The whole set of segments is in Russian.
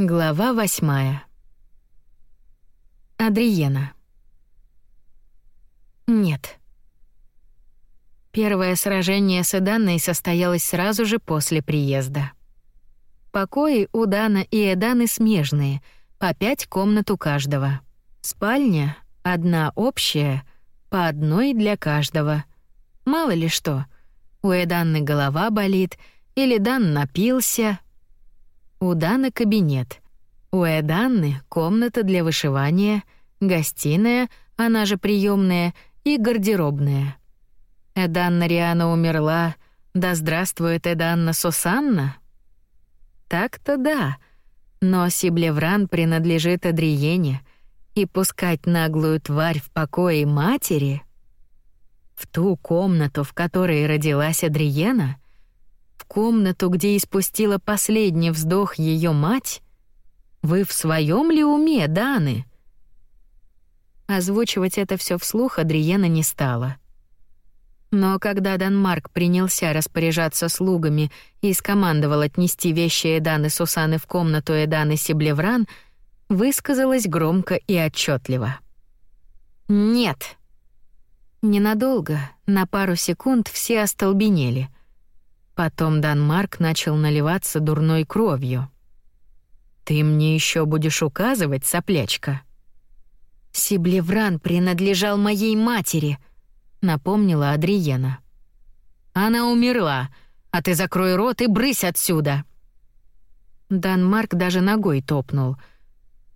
Глава восьмая. Адриена. Нет. Первое сражение с Эданной состоялось сразу же после приезда. Покои у Дана и Эданы смежные, по пять комнат у каждого. Спальня — одна общая, по одной для каждого. Мало ли что, у Эданны голова болит, или Дан напился — у Даны кабинет. У Эданны комната для вышивания, гостиная, она же приемная, и гардеробная. Эданна Риана умерла, да здравствует Эданна Сусанна. Так-то да, но Сиблевран принадлежит Адриене, и пускать наглую тварь в покое матери... В ту комнату, в которой родилась Адриена — комнату, где испустила последний вздох ее мать? Вы в своем ли уме, Даны? Озвучивать это все вслух Адриена не стала. Но когда Данмарк принялся распоряжаться слугами и скомандовал отнести вещи Эданы Сусаны в комнату Эданы Сиблевран, высказалась громко и отчетливо. «Нет!» Ненадолго, на пару секунд все остолбенели — Потом Данмарк начал наливаться дурной кровью. «Ты мне еще будешь указывать, соплячка?» «Сиблевран принадлежал моей матери», — напомнила Адриена. «Она умерла, а ты закрой рот и брысь отсюда!» Данмарк даже ногой топнул.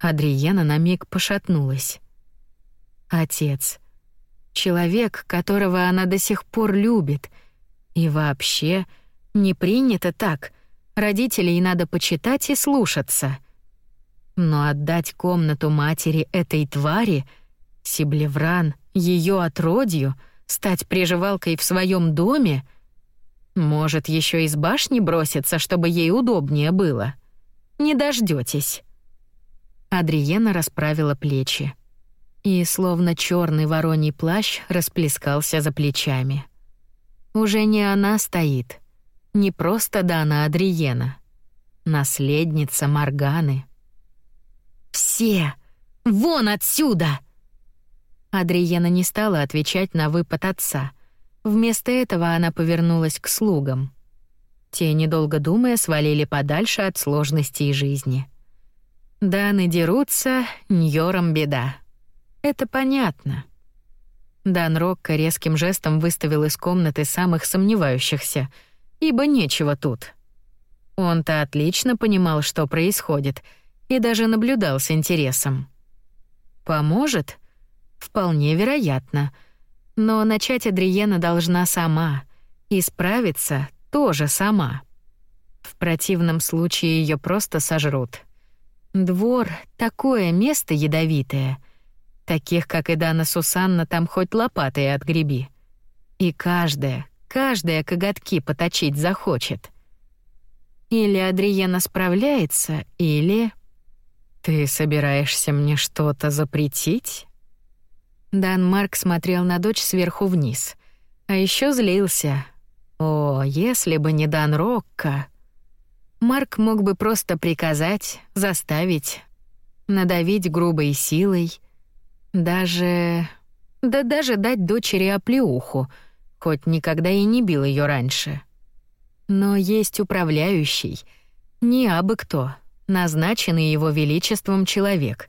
Адриена на миг пошатнулась. Отец. Человек, которого она до сих пор любит. И вообще, не принято так. Родителей надо почитать и слушаться. Но отдать комнату матери этой твари, Сиблевран, ее отродью, стать приживалкой в своем доме, может, еще из башни броситься, чтобы ей удобнее было. Не дождетесь. Адриена расправила плечи. И словно черный вороний плащ расплескался за плечами. Уже не она стоит, не просто Дана Адриена, наследница Марганы. «Все! Вон отсюда!» Адриена не стала отвечать на выпад отца. Вместо этого она повернулась к слугам. Те, недолго думая, свалили подальше от сложностей жизни. Даны дерутся, Ньорам беда. Это понятно. Дан Рокко резким жестом выставил из комнаты самых сомневающихся — ибо нечего тут. Он-то отлично понимал, что происходит, и даже наблюдал с интересом. Поможет? Вполне вероятно. Но начать Адриена должна сама, и справиться тоже сама. В противном случае ее просто сожрут. Двор — такое место ядовитое. Таких, как и Дана Сусанна, там хоть лопатой отгреби. И каждая, каждая коготки поточить захочет. Или Адриена справляется, или... «Ты собираешься мне что-то запретить?» Дан Марк смотрел на дочь сверху вниз, а еще злился. О, если бы не Дан Рокко! Марк мог бы просто приказать, заставить, надавить грубой силой, даже... да даже дать дочери оплеуху — хоть никогда и не бил ее раньше. Но есть управляющий, не абы кто, назначенный его величеством человек.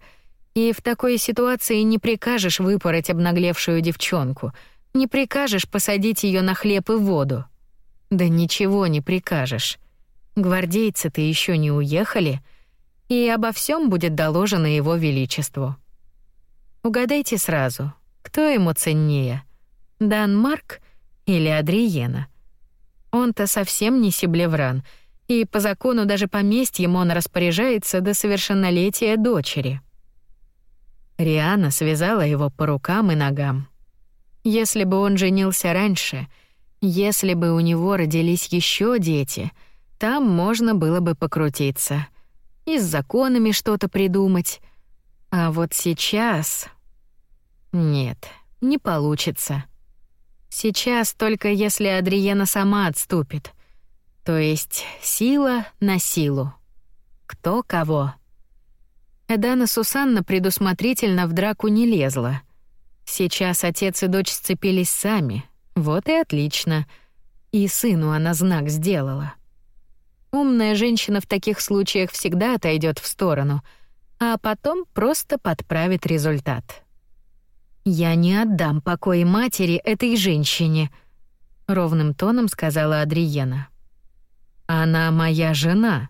И в такой ситуации не прикажешь выпороть обнаглевшую девчонку, не прикажешь посадить ее на хлеб и воду. Да ничего не прикажешь. Гвардейцы-то еще не уехали, и обо всем будет доложено его величеству. Угадайте сразу, кто ему ценнее? Дан Марк или Адриена. Он-то совсем не Сиблевран, и по закону даже поместьем он распоряжается до совершеннолетия дочери. Риана связала его по рукам и ногам. Если бы он женился раньше, если бы у него родились еще дети, там можно было бы покрутиться. И с законами что-то придумать. А вот сейчас... Нет, не получится. Сейчас только если Адриена сама отступит. То есть сила на силу. Кто кого Эдана Сусанна предусмотрительно в драку не лезла. Сейчас отец и дочь сцепились сами. Вот и отлично. И сыну она знак сделала. Умная женщина в таких случаях всегда отойдет в сторону, а потом просто подправит результат. «Я не отдам покоя матери этой женщине», — ровным тоном сказала Адриена. «Она моя жена»,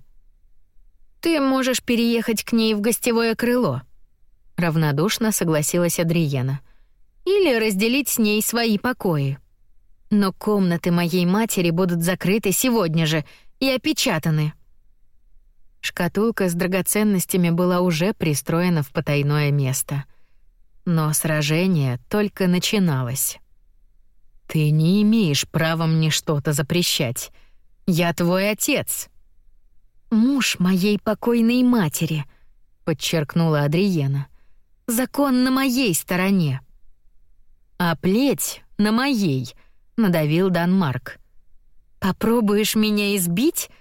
ты можешь переехать к ней в гостевое крыло, равнодушно согласилась Адриена. Или разделить с ней свои покои. Но комнаты моей матери будут закрыты сегодня же и опечатаны. Шкатулка с драгоценностями была уже пристроена в потайное место. Но сражение только начиналось. Ты не имеешь права мне что-то запрещать. Я твой отец. «Муж моей покойной матери», — подчеркнула Адриена. «Закон на моей стороне». «А плеть на моей», — надавил Данмарк. «Попробуешь меня избить?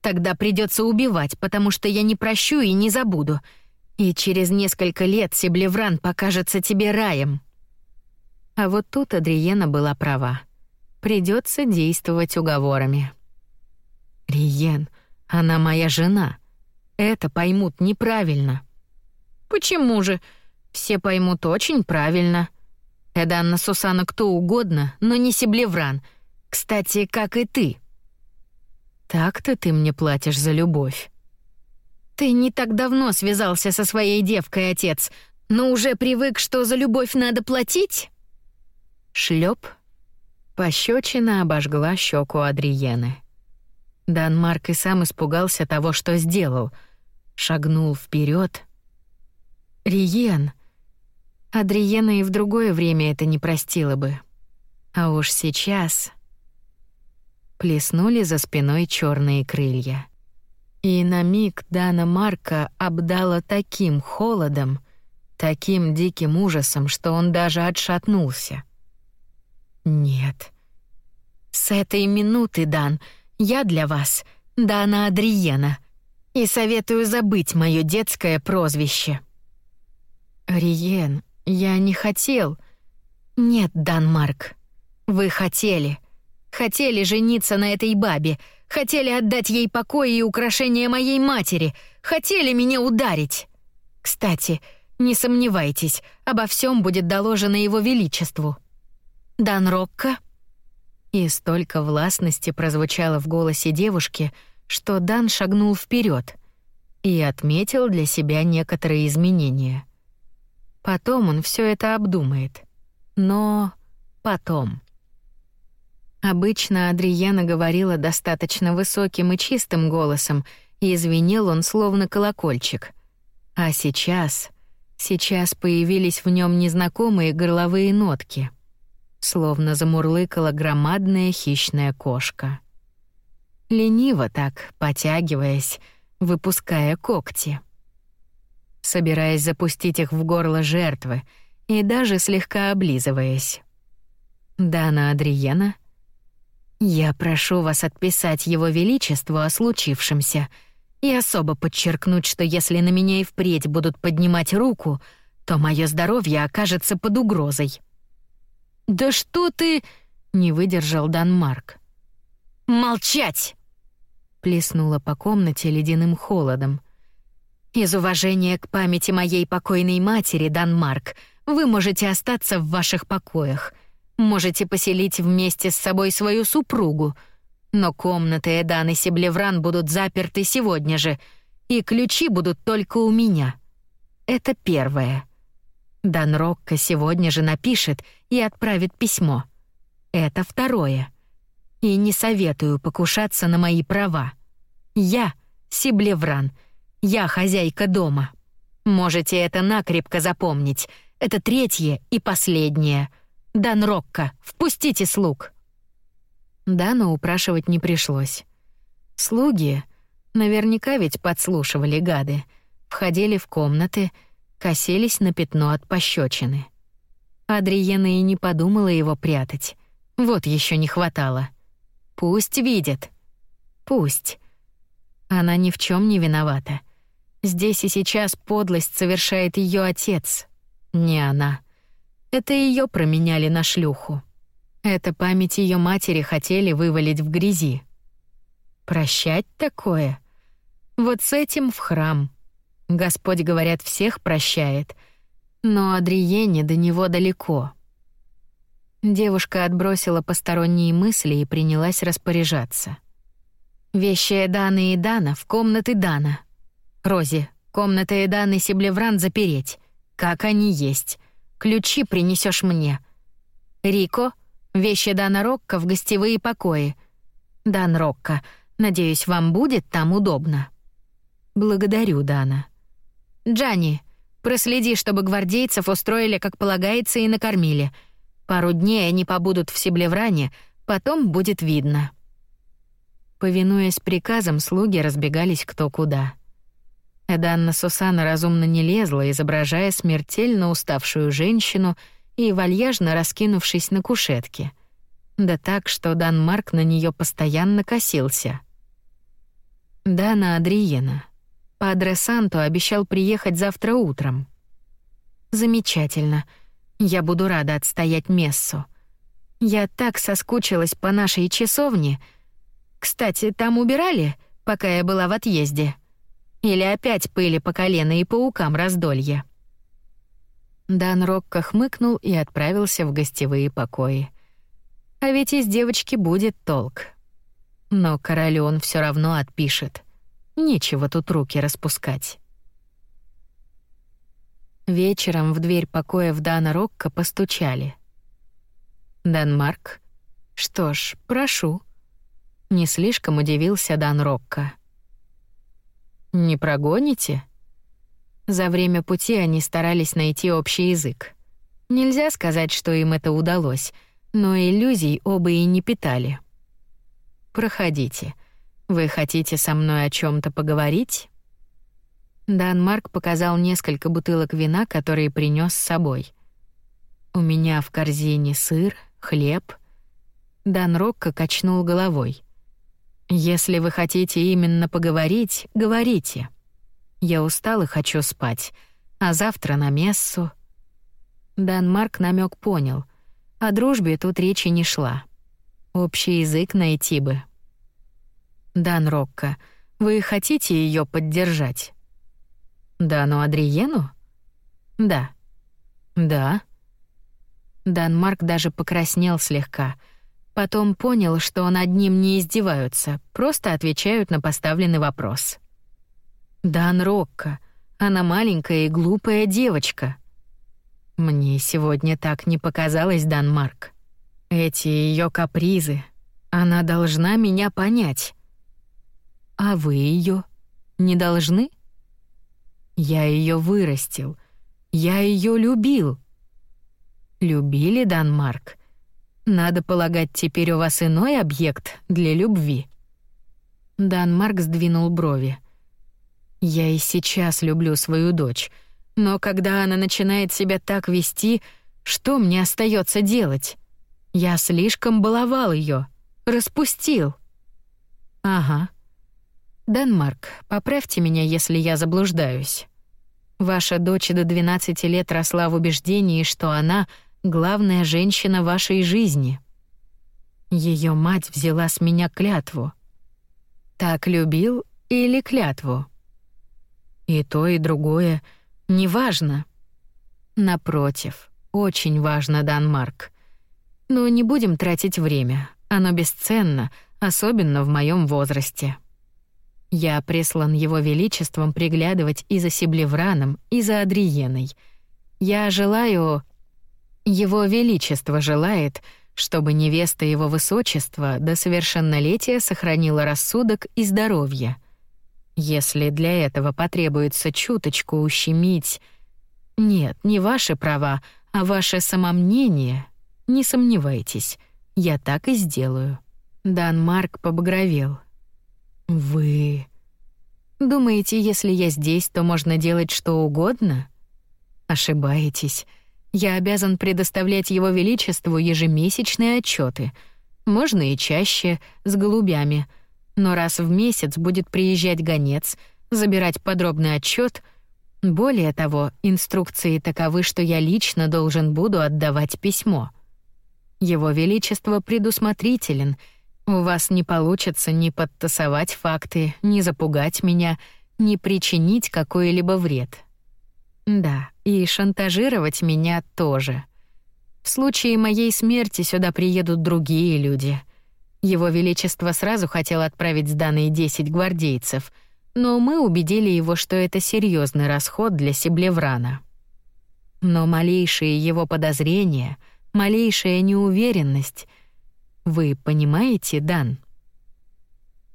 Тогда придется убивать, потому что я не прощу и не забуду. И через несколько лет Себлевран покажется тебе раем». А вот тут Адриена была права. Придется действовать уговорами. «Риен, она моя жена. Это поймут неправильно. Почему же? Все поймут очень правильно. Эданна Сусана кто угодно, но не Себлевран. Кстати, как и ты. Так-то ты мне платишь за любовь. Ты не так давно связался со своей девкой, отец, но уже привык, что за любовь надо платить? Шлеп. Пощечина обожгла щеку Адриены. Данмарк и сам испугался того, что сделал. Шагнул вперед. Риен. Адриена и в другое время это не простила бы. А уж сейчас... Плеснули за спиной черные крылья. И на миг Дана Марка обдала таким холодом, таким диким ужасом, что он даже отшатнулся. Нет. С этой минуты, Дан, я для вас Дана Адриена и советую забыть моё детское прозвище. Риен, я не хотел. Нет, Данмарк. Вы хотели. Хотели жениться на этой бабе, хотели отдать ей покой и украшения моей матери, хотели меня ударить. Кстати, не сомневайтесь, обо всем будет доложено его величеству. Дан Рокко и столько властности прозвучало в голосе девушки, что Дан шагнул вперед и отметил для себя некоторые изменения. Потом он все это обдумает. Но потом. Обычно Адриена говорила достаточно высоким и чистым голосом, и звенел он словно колокольчик. А сейчас, сейчас появились в нем незнакомые горловые нотки — словно замурлыкала громадная хищная кошка. Лениво так, потягиваясь, выпуская когти. Собираясь запустить их в горло жертвы и даже слегка облизываясь. «Дана Адриена, я прошу вас отписать его величеству о случившемся и особо подчеркнуть, что если на меня и впредь будут поднимать руку, то мое здоровье окажется под угрозой». «Да что ты...» — не выдержал Данмарк. «Молчать!» — плеснула по комнате ледяным холодом. «Из уважения к памяти моей покойной матери, Данмарк, вы можете остаться в ваших покоях. Можете поселить вместе с собой свою супругу. Но комнаты Эдан и Себлевран будут заперты сегодня же, и ключи будут только у меня. Это первое. Дан Рокко сегодня же напишет и отправит письмо. Это второе. И не советую покушаться на мои права. Я Сиблевран. Я хозяйка дома. Можете это накрепко запомнить. Это третье и последнее. Дан Рокко, впустите слуг. Дану упрашивать не пришлось. Слуги, наверняка ведь подслушивали гады, входили в комнаты — косились на пятно от пощечины. Адриена и не подумала его прятать. Вот еще не хватало. Пусть видит. Пусть. Она ни в чем не виновата. Здесь и сейчас подлость совершает ее отец, не она. Это ее променяли на шлюху. Это память ее матери хотели вывалить в грязи. Прощать такое? Вот с этим в храм. Господь, говорят, всех прощает, но Адриене до него далеко. Девушка отбросила посторонние мысли и принялась распоряжаться. Вещи Даны и Дана в комнаты Дана. Рози, комната Эданы Сиблевран запереть. Как они есть. Ключи принесешь мне. Рико, вещи Дана Рокко в гостевые покои. Дан Рокко, надеюсь, вам будет там удобно. Благодарю, Дана. Джани, проследи, чтобы гвардейцев устроили, как полагается, и накормили. Пару дней они побудут в Сиблевране, потом будет видно. Повинуясь приказам, слуги разбегались кто куда. Эданна Сусана разумно не лезла, изображая смертельно уставшую женщину и вальяжно раскинувшись на кушетке. Да так, что Дан Марк на нее постоянно косился. Дана Адриена. Падре Санто обещал приехать завтра утром. Замечательно. Я буду рада отстоять мессу. Я так соскучилась по нашей часовне — кстати, там убирали, пока я была в отъезде? Или опять пыли по колено и паукам раздолье?» Дан Рокко хмыкнул и отправился в гостевые покои. А ведь из девочки будет толк. Но королю он все равно отпишет. Нечего тут руки распускать. Вечером в дверь покоя в Дана Рокко постучали. «Данмарк? Что ж, прошу». Не слишком удивился Дан Рокко. «Не прогоните?» За время пути они старались найти общий язык. Нельзя сказать, что им это удалось, но иллюзий оба и не питали. «Проходите. Вы хотите со мной о чем то поговорить?» Дан Марк показал несколько бутылок вина, которые принес с собой. «У меня в корзине сыр, хлеб». Дан Рокко качнул головой. Если вы хотите именно поговорить, говорите. Я устал и хочу спать, а завтра на мессу. Дан Марк намек понял. О дружбе тут речи не шла. Общий язык найти бы. Дан Рокко, вы хотите ее поддержать? Да, но Адриену? Да. Да. Дан Марк даже покраснел слегка — Потом понял, что над ним не издеваются, просто отвечают на поставленный вопрос. «Дан Рокко, она маленькая и глупая девочка». Мне сегодня так не показалось, Дан Марк. Эти ее капризы. Она должна меня понять. А вы ее не должны? Я ее вырастил. Я ее любил. Любили, Дан Марк? Надо полагать, теперь у вас иной объект для любви. Дан Марк сдвинул брови. Я и сейчас люблю свою дочь, но когда она начинает себя так вести, что мне остается делать? Я слишком баловал ее, распустил. Ага. Данмарк, поправьте меня, если я заблуждаюсь. Ваша дочь до 12 лет росла в убеждении, что она главная женщина вашей жизни. Ее мать взяла с меня клятву. Так любил или клятву? И то, и другое неважно. Напротив, очень важно, Данмарк. Но не будем тратить время. Оно бесценно, особенно в моем возрасте. Я прислан его величеством приглядывать и за Сиблевраном, и за Адриеной. Я желаю его Величество желает, чтобы невеста Его Высочества до совершеннолетия сохранила рассудок и здоровье. Если для этого потребуется чуточку ущемить... Нет, не ваши права, а ваше самомнение. Не сомневайтесь, я так и сделаю. Дан Марк побагровел. Вы... Думаете, если я здесь, то можно делать что угодно? Ошибаетесь. Я обязан предоставлять его величеству ежемесячные отчеты. Можно и чаще, с голубями. Но раз в месяц будет приезжать гонец, забирать подробный отчет. Более того, инструкции таковы, что я лично должен буду отдавать письмо. Его величество предусмотрителен. У вас не получится ни подтасовать факты, ни запугать меня, ни причинить какой-либо вред. Да, и шантажировать меня тоже. В случае моей смерти сюда приедут другие люди. Его величество сразу хотел отправить с Даной 10 гвардейцев, но мы убедили его, что это серьезный расход для Сиблеврана. Но малейшие его подозрения, малейшая неуверенность... Вы понимаете, Дан?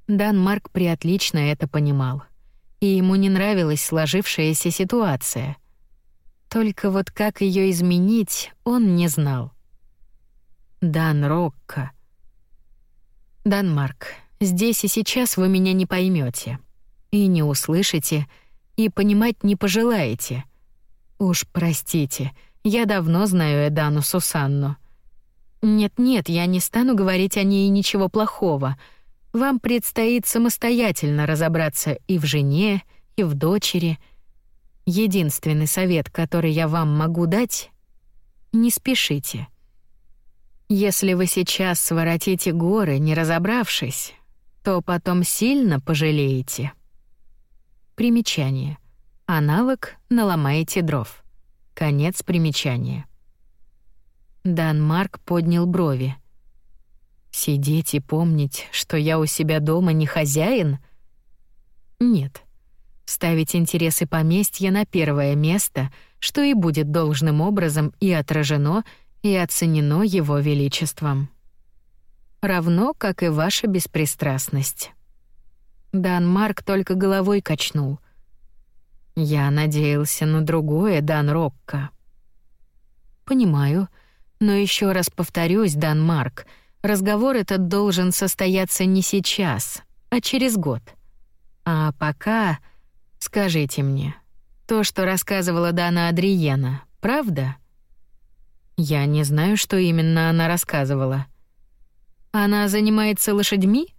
Дан Марк приотлично это понимал. И ему не нравилась сложившаяся ситуация — только вот как ее изменить, он не знал. Дан Рокко. Данмарк, здесь и сейчас вы меня не поймете и не услышите, и понимать не пожелаете. Уж простите, я давно знаю Эдану Сусанну. Нет-нет, я не стану говорить о ней ничего плохого. Вам предстоит самостоятельно разобраться и в жене, и в дочери — Единственный совет, который я вам могу дать — не спешите. Если вы сейчас своротите горы, не разобравшись, то потом сильно пожалеете. Примечание. Аналог «наломаете дров». Конец примечания. Дан Марк поднял брови. «Сидеть и помнить, что я у себя дома не хозяин?» «Нет. Ставить интересы поместья на первое место, что и будет должным образом и отражено, и оценено его величеством. Равно, как и ваша беспристрастность. Дан Марк только головой качнул. Я надеялся на другое, Дан Рокко. Понимаю, но еще раз повторюсь, Дан Марк, разговор этот должен состояться не сейчас, а через год. А пока Скажите мне, то, что рассказывала Дана Адриена, правда? Я не знаю, что именно она рассказывала. Она занимается лошадьми?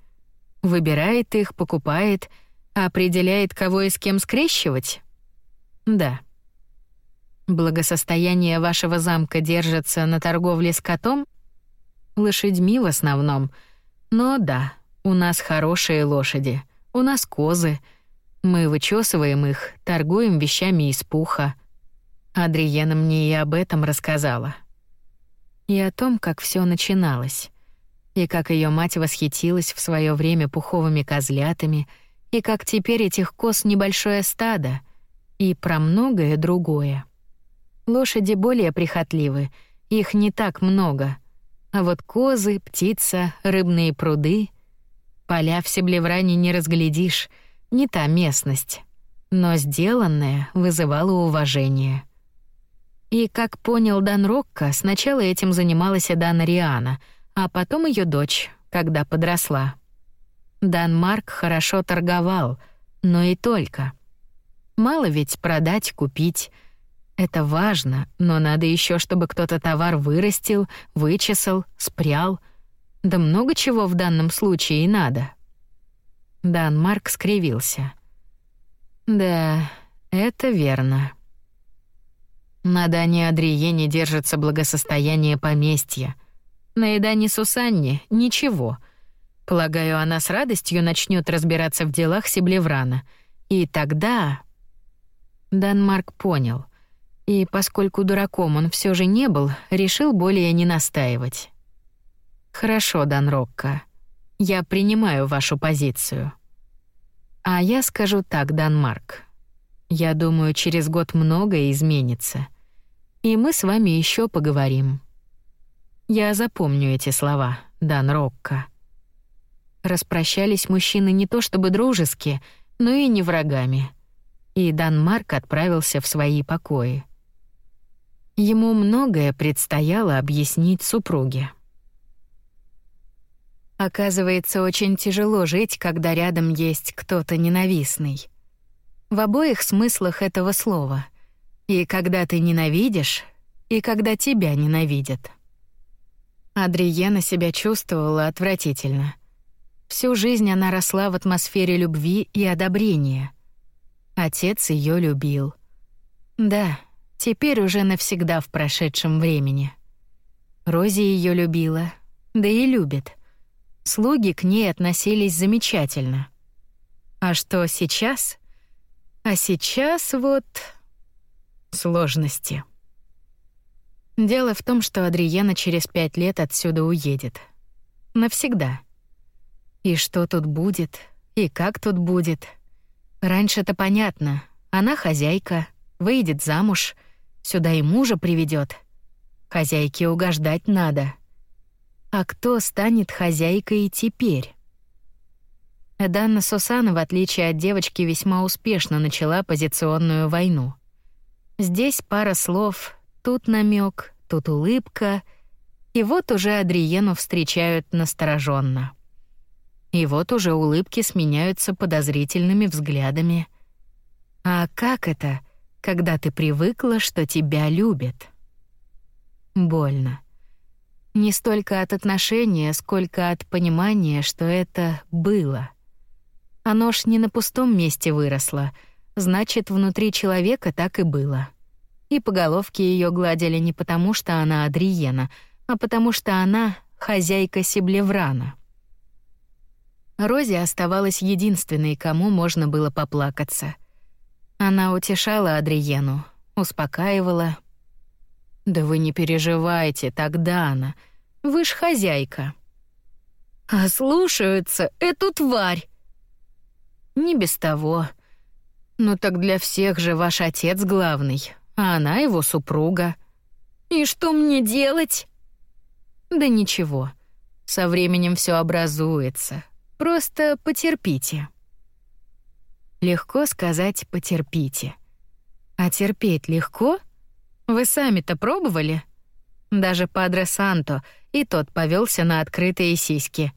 Выбирает их, покупает, определяет, кого и с кем скрещивать? Да. Благосостояние вашего замка держится на торговле с котом? Лошадьми в основном. Но да, у нас хорошие лошади, у нас козы — мы вычесываем их, торгуем вещами из пуха. Адриена мне и об этом рассказала. И о том, как все начиналось. И как ее мать восхитилась в свое время пуховыми козлятами, и как теперь этих коз небольшое стадо, и про многое другое. Лошади более прихотливы, их не так много. А вот козы, птица, рыбные пруды... Поля в Себлевране не разглядишь — не та местность, но сделанное вызывало уважение. И, как понял Дан Рокко, сначала этим занималась Дана Риана, а потом ее дочь, когда подросла. Дан Марк хорошо торговал, но и только. Мало ведь продать, купить. Это важно, но надо еще, чтобы кто-то товар вырастил, вычесал, спрял. Да много чего в данном случае и надо. Дан Марк скривился. Да, это верно. На Дане Адриене держится благосостояние поместья. На Эдане Сусанне — ничего. Полагаю, она с радостью начнет разбираться в делах Сиблеврана. И тогда... Дан Марк понял. И поскольку дураком он все же не был, решил более не настаивать. «Хорошо, Дан Рокко. Я принимаю вашу позицию. А я скажу так, Данмарк. Я думаю, через год многое изменится. И мы с вами еще поговорим. Я запомню эти слова, Дан Рокко. Распрощались мужчины не то чтобы дружески, но и не врагами. И Дан Марк отправился в свои покои. Ему многое предстояло объяснить супруге. Оказывается, очень тяжело жить, когда рядом есть кто-то ненавистный. В обоих смыслах этого слова. И когда ты ненавидишь, и когда тебя ненавидят. Адриена себя чувствовала отвратительно. Всю жизнь она росла в атмосфере любви и одобрения. Отец ее любил. Да, теперь уже навсегда в прошедшем времени. Рози ее любила, да и любит. Слуги к ней относились замечательно. А что сейчас? А сейчас вот сложности. Дело в том, что Адриена через пять лет отсюда уедет. Навсегда. И что тут будет, и как тут будет. Раньше-то понятно. Она хозяйка, выйдет замуж, сюда и мужа приведет. Хозяйке угождать надо. А кто станет хозяйкой теперь? Данна Сусана, в отличие от девочки, весьма успешно начала позиционную войну. Здесь пара слов, тут намек, тут улыбка, и вот уже Адриену встречают настороженно. И вот уже улыбки сменяются подозрительными взглядами. А как это, когда ты привыкла, что тебя любят? Больно. Не столько от отношения, сколько от понимания, что это было. Оно ж не на пустом месте выросло, значит, внутри человека так и было. И по головке ее гладили не потому, что она Адриена, а потому что она хозяйка Сиблеврана. Рози оставалась единственной, кому можно было поплакаться. Она утешала Адриену, успокаивала, да вы не переживайте, тогда она. Вы ж хозяйка. А слушаются эту тварь. Не без того. Ну так для всех же ваш отец главный, а она его супруга. И что мне делать? Да ничего. Со временем все образуется. Просто потерпите. Легко сказать «потерпите». А терпеть легко — вы сами-то пробовали? Даже Падре Санто, и тот повелся на открытые сиськи.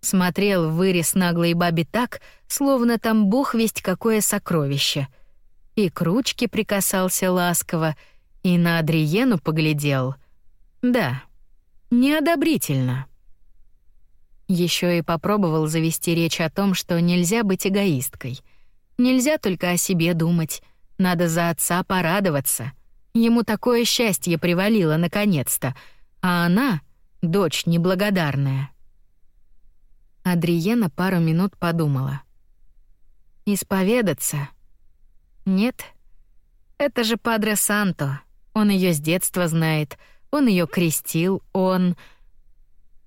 Смотрел в вырез наглой бабе так, словно там бог весть какое сокровище. И к ручке прикасался ласково, и на Адриену поглядел. Да, неодобрительно. Еще и попробовал завести речь о том, что нельзя быть эгоисткой. Нельзя только о себе думать, надо за отца порадоваться — Ему такое счастье привалило наконец-то, а она — дочь неблагодарная. Адриена пару минут подумала. «Исповедаться? Нет. Это же Падре Санто. Он ее с детства знает, он ее крестил, он...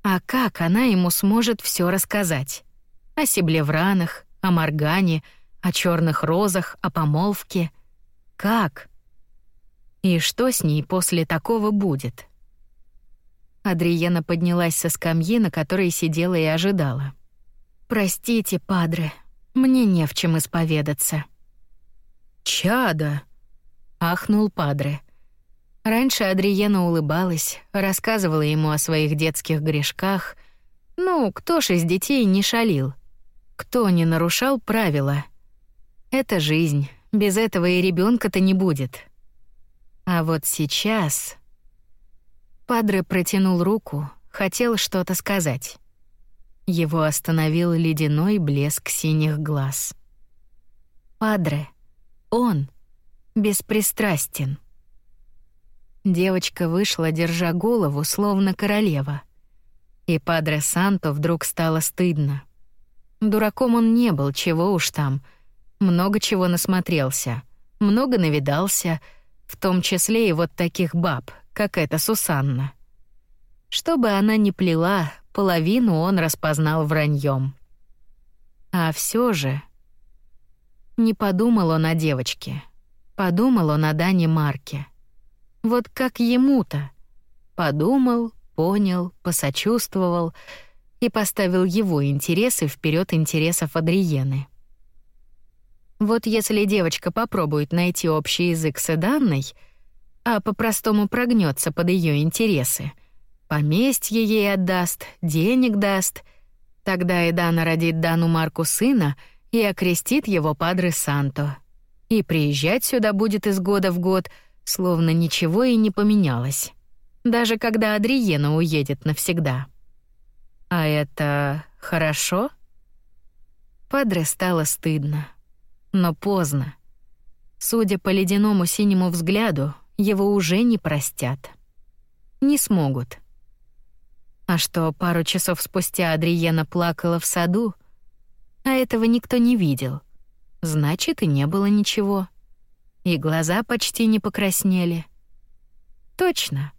А как она ему сможет все рассказать? О Сиблевранах, о Моргане, о черных розах, о помолвке? Как?» И что с ней после такого будет? Адриена поднялась со скамьи, на которой сидела и ожидала. «Простите, падре, мне не в чем исповедаться». «Чада!» — ахнул падре. Раньше Адриена улыбалась, рассказывала ему о своих детских грешках. Ну, кто ж из детей не шалил? Кто не нарушал правила? Это жизнь, без этого и ребенка то не будет. А вот сейчас... Падре протянул руку, хотел что-то сказать. Его остановил ледяной блеск синих глаз. Падре, он беспристрастен. Девочка вышла, держа голову, словно королева. И Падре Санто вдруг стало стыдно. Дураком он не был, чего уж там. Много чего насмотрелся, много навидался — в том числе и вот таких баб, как эта Сусанна. Что бы она ни плела, половину он распознал враньем. А все же... Не подумал он о девочке. Подумал он о Дане Марке. Вот как ему-то. Подумал, понял, посочувствовал и поставил его интересы вперед интересов Адриены. Вот если девочка попробует найти общий язык с Эданной, а по-простому прогнется под ее интересы, поместье ей отдаст, денег даст, тогда Эдана родит Дану Марку сына и окрестит его Падре Санто. И приезжать сюда будет из года в год, словно ничего и не поменялось. Даже когда Адриена уедет навсегда. А это хорошо? Падре стало стыдно. Но поздно. Судя по ледяному синему взгляду, его уже не простят. Не смогут. А что, пару часов спустя Адриена плакала в саду, а этого никто не видел. Значит, и не было ничего. И глаза почти не покраснели. Точно,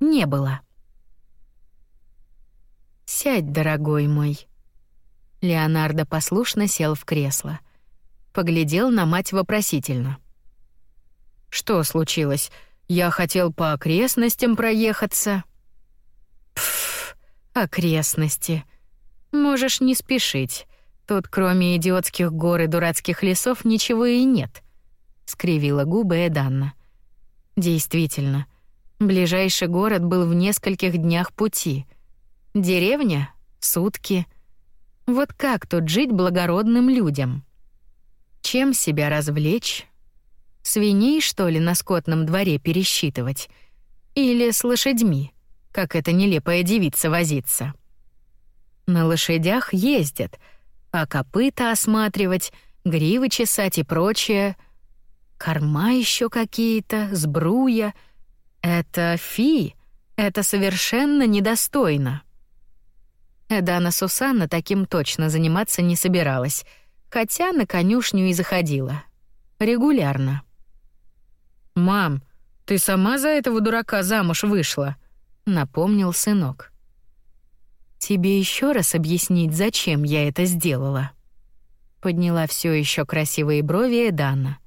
не было. «Сядь, дорогой мой». Леонардо послушно сел в кресло. Поглядел на мать вопросительно. «Что случилось? Я хотел по окрестностям проехаться». «Пф, окрестности. Можешь не спешить. Тут кроме идиотских гор и дурацких лесов ничего и нет», — скривила губы Эданна. «Действительно, ближайший город был в нескольких днях пути — Деревня — сутки. Вот как тут жить благородным людям? Чем себя развлечь? Свиней, что ли, на скотном дворе пересчитывать? Или с лошадьми, как эта нелепая девица возиться? На лошадях ездят, а копыта осматривать, гривы чесать и прочее. Корма еще какие-то, сбруя. Это фи, это совершенно недостойно. Эдана Сусанна таким точно заниматься не собиралась, хотя на конюшню и заходила. Регулярно. «Мам, ты сама за этого дурака замуж вышла?» — напомнил сынок. «Тебе еще раз объяснить, зачем я это сделала?» Подняла все еще красивые брови Эдана.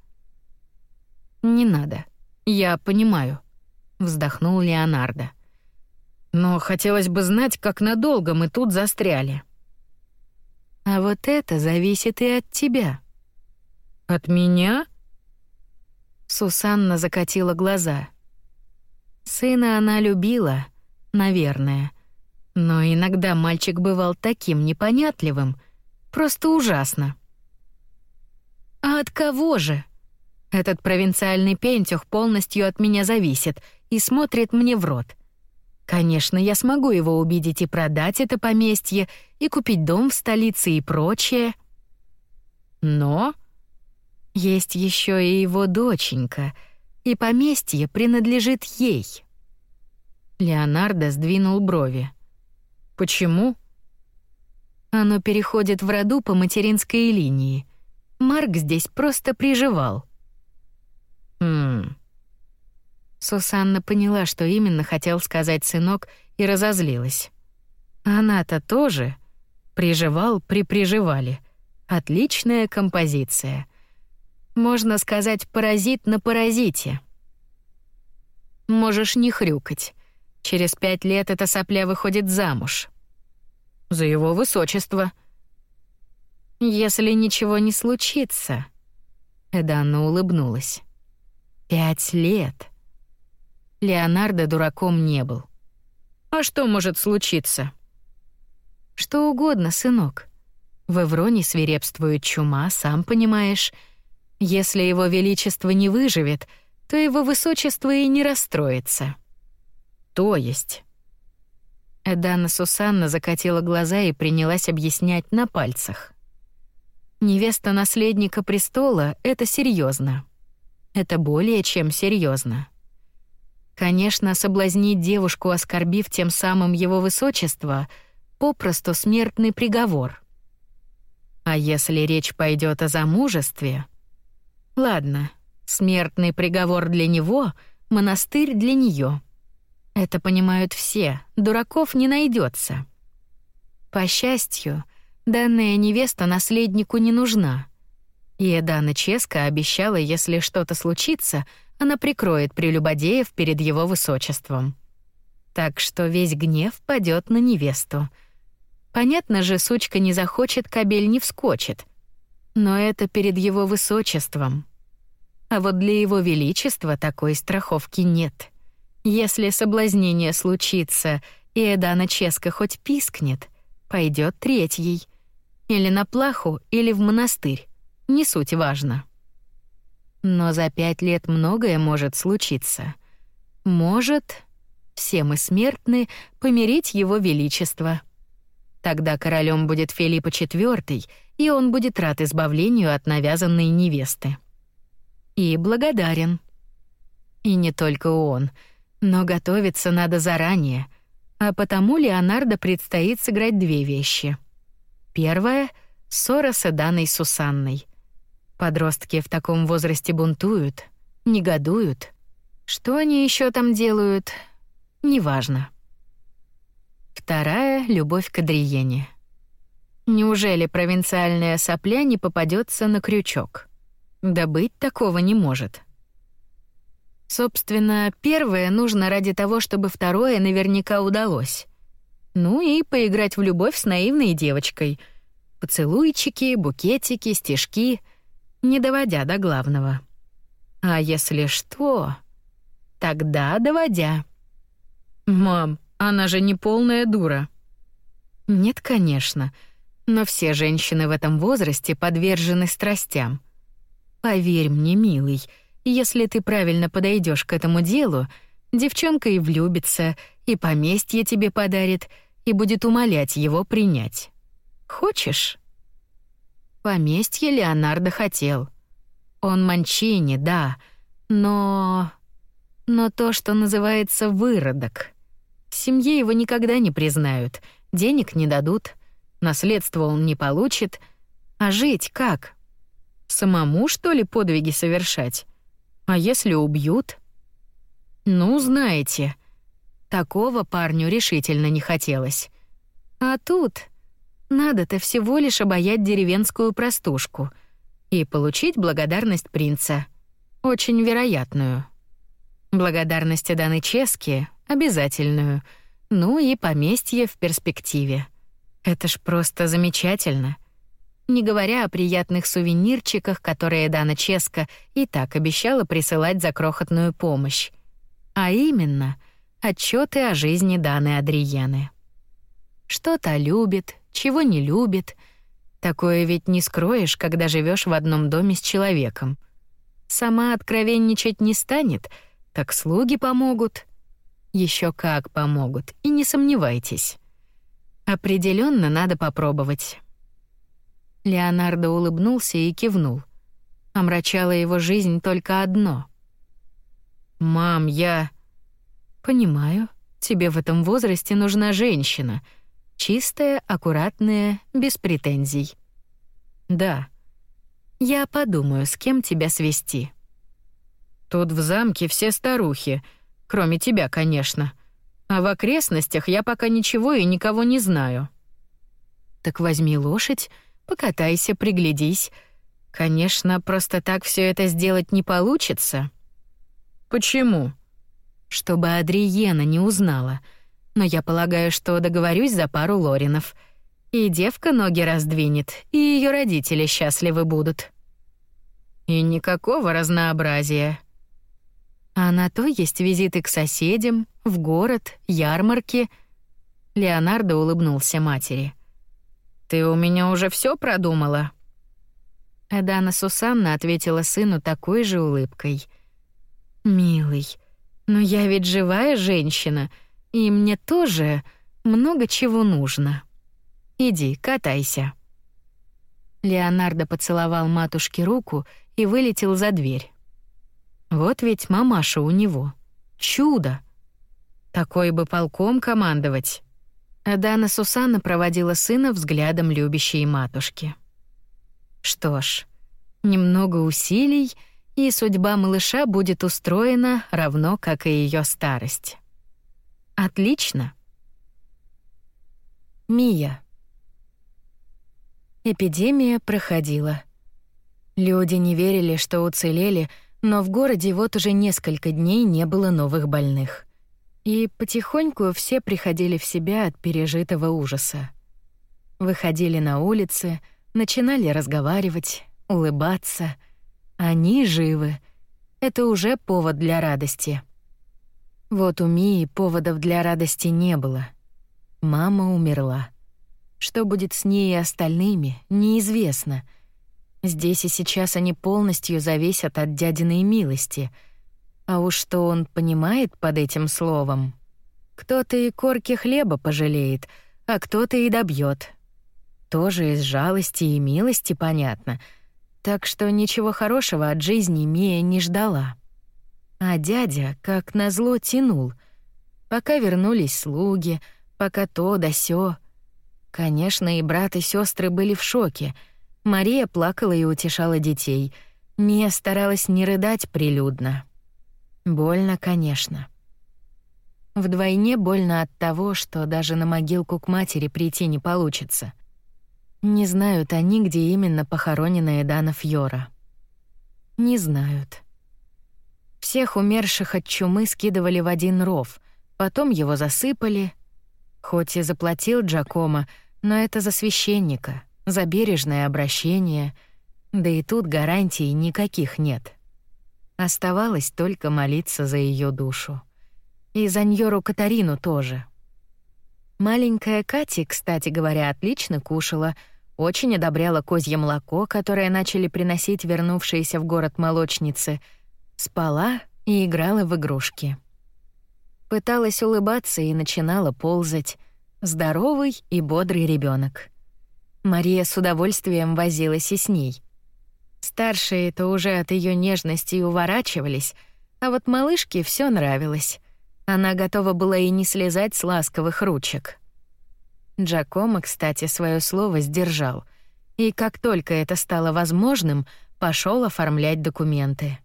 «Не надо. Я понимаю», — вздохнул Леонардо. Но хотелось бы знать, как надолго мы тут застряли. А вот это зависит и от тебя. От меня? Сусанна закатила глаза. Сына она любила, наверное. Но иногда мальчик бывал таким непонятливым, просто ужасно. А от кого же? Этот провинциальный пентюх полностью от меня зависит и смотрит мне в рот — Конечно, я смогу его убедить и продать это поместье, и купить дом в столице и прочее. Но есть еще и его доченька, и поместье принадлежит ей. Леонардо сдвинул брови. Почему? Оно переходит в роду по материнской линии. Марк здесь просто приживал. Хм. Сусанна поняла, что именно хотел сказать сынок, и разозлилась. Она-то тоже приживал, приприживали. Отличная композиция. Можно сказать, паразит на паразите. Можешь не хрюкать. Через пять лет эта сопля выходит замуж. За его высочество. Если ничего не случится. Эданна улыбнулась. Пять лет. Леонардо дураком не был. А что может случиться? Что угодно, сынок. В Эвроне свирепствует чума, сам понимаешь. Если его величество не выживет, то его высочество и не расстроится. То есть... Эдана Сусанна закатила глаза и принялась объяснять на пальцах. Невеста наследника престола — это серьезно. Это более чем серьезно. Конечно, соблазнить девушку, оскорбив тем самым его высочество, попросту смертный приговор. А если речь пойдет о замужестве? Ладно, смертный приговор для него, монастырь для нее. Это понимают все, дураков не найдется. По счастью, данная невеста наследнику не нужна. И Эдана Ческа обещала, если что-то случится, она прикроет прелюбодеев перед его высочеством. Так что весь гнев падет на невесту. Понятно же, сучка не захочет, кабель не вскочит. Но это перед его высочеством. А вот для его величества такой страховки нет. Если соблазнение случится, и Эдана Ческа хоть пискнет, пойдет третьей. Или на плаху, или в монастырь. Не суть важно. Но за пять лет многое может случиться. Может, все мы смертны, помирить его величество. Тогда королем будет Филиппа IV, и он будет рад избавлению от навязанной невесты. И благодарен. И не только он, но готовиться надо заранее, а потому Леонардо предстоит сыграть две вещи. Первая — ссора с Эданой Сусанной. Подростки в таком возрасте бунтуют, негодуют. Что они еще там делают, неважно. Вторая — любовь к Адриене. Неужели провинциальная сопля не попадется на крючок? Да быть такого не может. Собственно, первое нужно ради того, чтобы второе наверняка удалось. Ну и поиграть в любовь с наивной девочкой. Поцелуйчики, букетики, стишки, не доводя до главного. А если что, тогда доводя. Мам, она же не полная дура. Нет, конечно. Но все женщины в этом возрасте подвержены страстям. Поверь мне, милый, если ты правильно подойдешь к этому делу, девчонка и влюбится, и поместье тебе подарит, и будет умолять его принять. Хочешь? Поместье Леонардо хотел. Он Манчини, да, но... Но то, что называется выродок. В семье его никогда не признают, денег не дадут, наследство он не получит. А жить как? Самому, что ли, подвиги совершать? А если убьют? Ну, знаете, такого парню решительно не хотелось. А тут надо-то всего лишь обаять деревенскую простушку и получить благодарность принца. Очень вероятную. Благодарность Даны Чески обязательную. Ну и поместье в перспективе. Это ж просто замечательно. Не говоря о приятных сувенирчиках, которые Дана Ческа и так обещала присылать за крохотную помощь. А именно, отчеты о жизни Даны Адриены. Что-то любит, чего не любит. Такое ведь не скроешь, когда живешь в одном доме с человеком. Сама откровенничать не станет, так слуги помогут — еще как помогут, и не сомневайтесь. Определенно надо попробовать. Леонардо улыбнулся и кивнул. Омрачало его жизнь только одно. «Мам, я...» «Понимаю, тебе в этом возрасте нужна женщина. Чистая, аккуратная, без претензий». «Да. Я подумаю, с кем тебя свести». «Тут в замке все старухи», Кроме тебя, конечно. А в окрестностях я пока ничего и никого не знаю. Так возьми лошадь, покатайся, приглядись. Конечно, просто так все это сделать не получится. Почему? Чтобы Адриена не узнала. Но я полагаю, что договорюсь за пару лоринов. И девка ноги раздвинет, и ее родители счастливы будут. И никакого разнообразия. А на то есть визиты к соседям, в город, ярмарки. Леонардо улыбнулся матери. Ты у меня уже все продумала? Эдана Сусанна ответила сыну такой же улыбкой. Милый, но я ведь живая женщина, и мне тоже много чего нужно. Иди, катайся. Леонардо поцеловал матушке руку и вылетел за дверь. Вот ведь мамаша у него. Чудо. Такой бы полком командовать. Адана Сусанна проводила сына взглядом любящей матушки. Что ж, немного усилий, и судьба малыша будет устроена равно, как и ее старость. Отлично. Мия. Эпидемия проходила. Люди не верили, что уцелели, но в городе вот уже несколько дней не было новых больных. И потихоньку все приходили в себя от пережитого ужаса. Выходили на улицы, начинали разговаривать, улыбаться. Они живы. Это уже повод для радости. Вот у Мии поводов для радости не было. Мама умерла. Что будет с ней и остальными, неизвестно — Здесь и сейчас они полностью зависят от дядиной милости. А уж что он понимает под этим словом? Кто-то и корки хлеба пожалеет, а кто-то и добьет. Тоже из жалости и милости понятно. Так что ничего хорошего от жизни Мия не ждала. А дядя, как назло, тянул. Пока вернулись слуги, пока то да сё. Конечно, и брат, и сестры были в шоке. Мария плакала и утешала детей. Мия старалась не рыдать прилюдно. Больно, конечно. Вдвойне больно от того, что даже на могилку к матери прийти не получится. Не знают они, где именно похоронена Эдана Фьора. Не знают. Всех умерших от чумы скидывали в один ров, потом его засыпали. Хоть и заплатил Джакомо, но это за священника, за бережное обращение, да и тут гарантий никаких нет. Оставалось только молиться за ее душу. И за Ньору Катарину тоже. Маленькая Кати, кстати говоря, отлично кушала, очень одобряла козье молоко, которое начали приносить вернувшиеся в город молочницы, спала и играла в игрушки. Пыталась улыбаться и начинала ползать. Здоровый и бодрый ребенок. Мария с удовольствием возилась и с ней. Старшие-то уже от ее нежности уворачивались, а вот малышке все нравилось. Она готова была и не слезать с ласковых ручек. Джакомо, кстати, свое слово сдержал. И как только это стало возможным, пошел оформлять документы.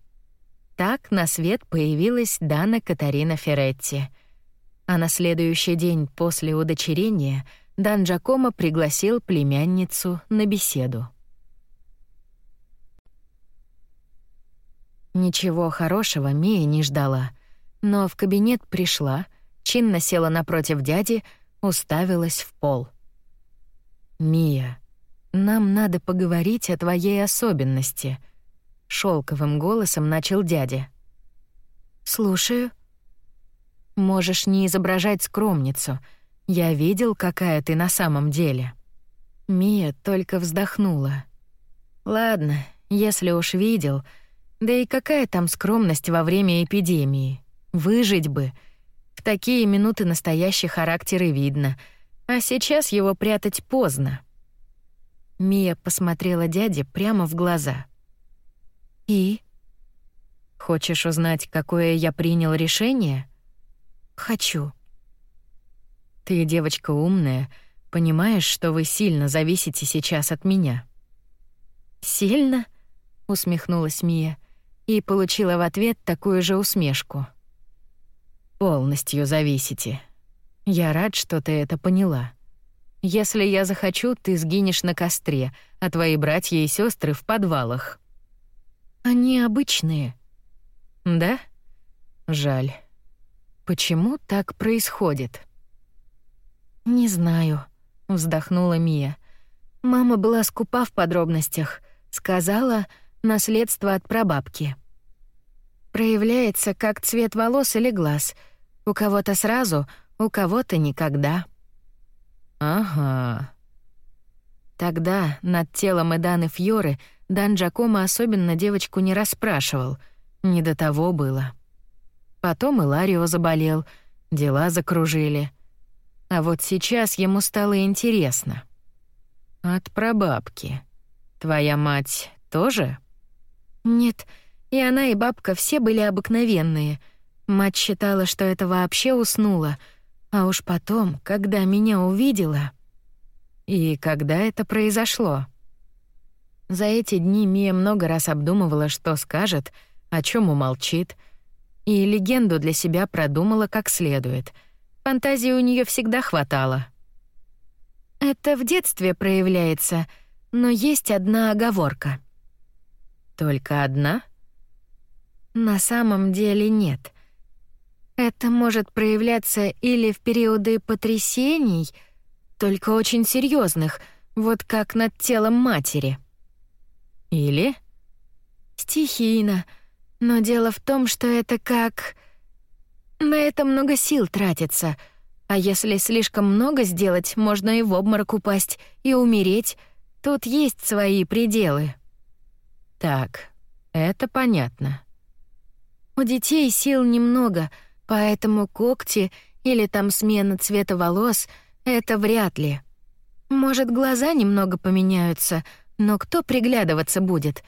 Так на свет появилась Дана Катарина Феретти. А на следующий день после удочерения Дан Джакомо пригласил племянницу на беседу. Ничего хорошего Мия не ждала — но в кабинет пришла, чинно села напротив дяди, уставилась в пол. «Мия, нам надо поговорить о твоей особенности», — шелковым голосом начал дядя. «Слушаю». «Можешь не изображать скромницу. Я видел, какая ты на самом деле». Мия только вздохнула. «Ладно, если уж видел, да и какая там скромность во время эпидемии?» Выжить бы. В такие минуты настоящий характер и видно, а сейчас его прятать поздно. Мия посмотрела дяде прямо в глаза. «И?» «Хочешь узнать, какое я принял решение?» «Хочу». «Ты девочка умная, понимаешь, что вы сильно зависите сейчас от меня». «Сильно?» — усмехнулась Мия и получила в ответ такую же усмешку. Полностью зависите. Я рад, что ты это поняла. Если я захочу, ты сгинешь на костре, а твои братья и сестры в подвалах. Они обычные. Да? Жаль. Почему так происходит? Не знаю, вздохнула Мия. Мама была скупа в подробностях, сказала, наследство от прабабки. Проявляется как цвет волос или глаз. У кого-то сразу, у кого-то никогда. Ага. Тогда над телом Эданы Фьоры Дан Джакомо особенно девочку не расспрашивал. Не до того было. Потом и Ларио заболел, дела закружили. А вот сейчас ему стало интересно. От прабабки. Твоя мать тоже? Нет, и она, и бабка все были обыкновенные. Мать считала, что это вообще уснула. А уж потом, когда меня увидела... И когда это произошло? За эти дни Мия много раз обдумывала, что скажет, о чем умолчит, и легенду для себя продумала как следует. Фантазии у нее всегда хватало. Это в детстве проявляется, но есть одна оговорка. Только одна? На самом деле нет. Это может проявляться или в периоды потрясений, только очень серьезных, вот как над телом матери. Или стихийно. Но дело в том, что это как на это много сил тратится. А если слишком много сделать, можно и в обморок упасть и умереть. Тут есть свои пределы. Так, это понятно. У детей сил немного, поэтому когти или там смена цвета волос — это вряд ли. Может, глаза немного поменяются, Но кто приглядываться будет?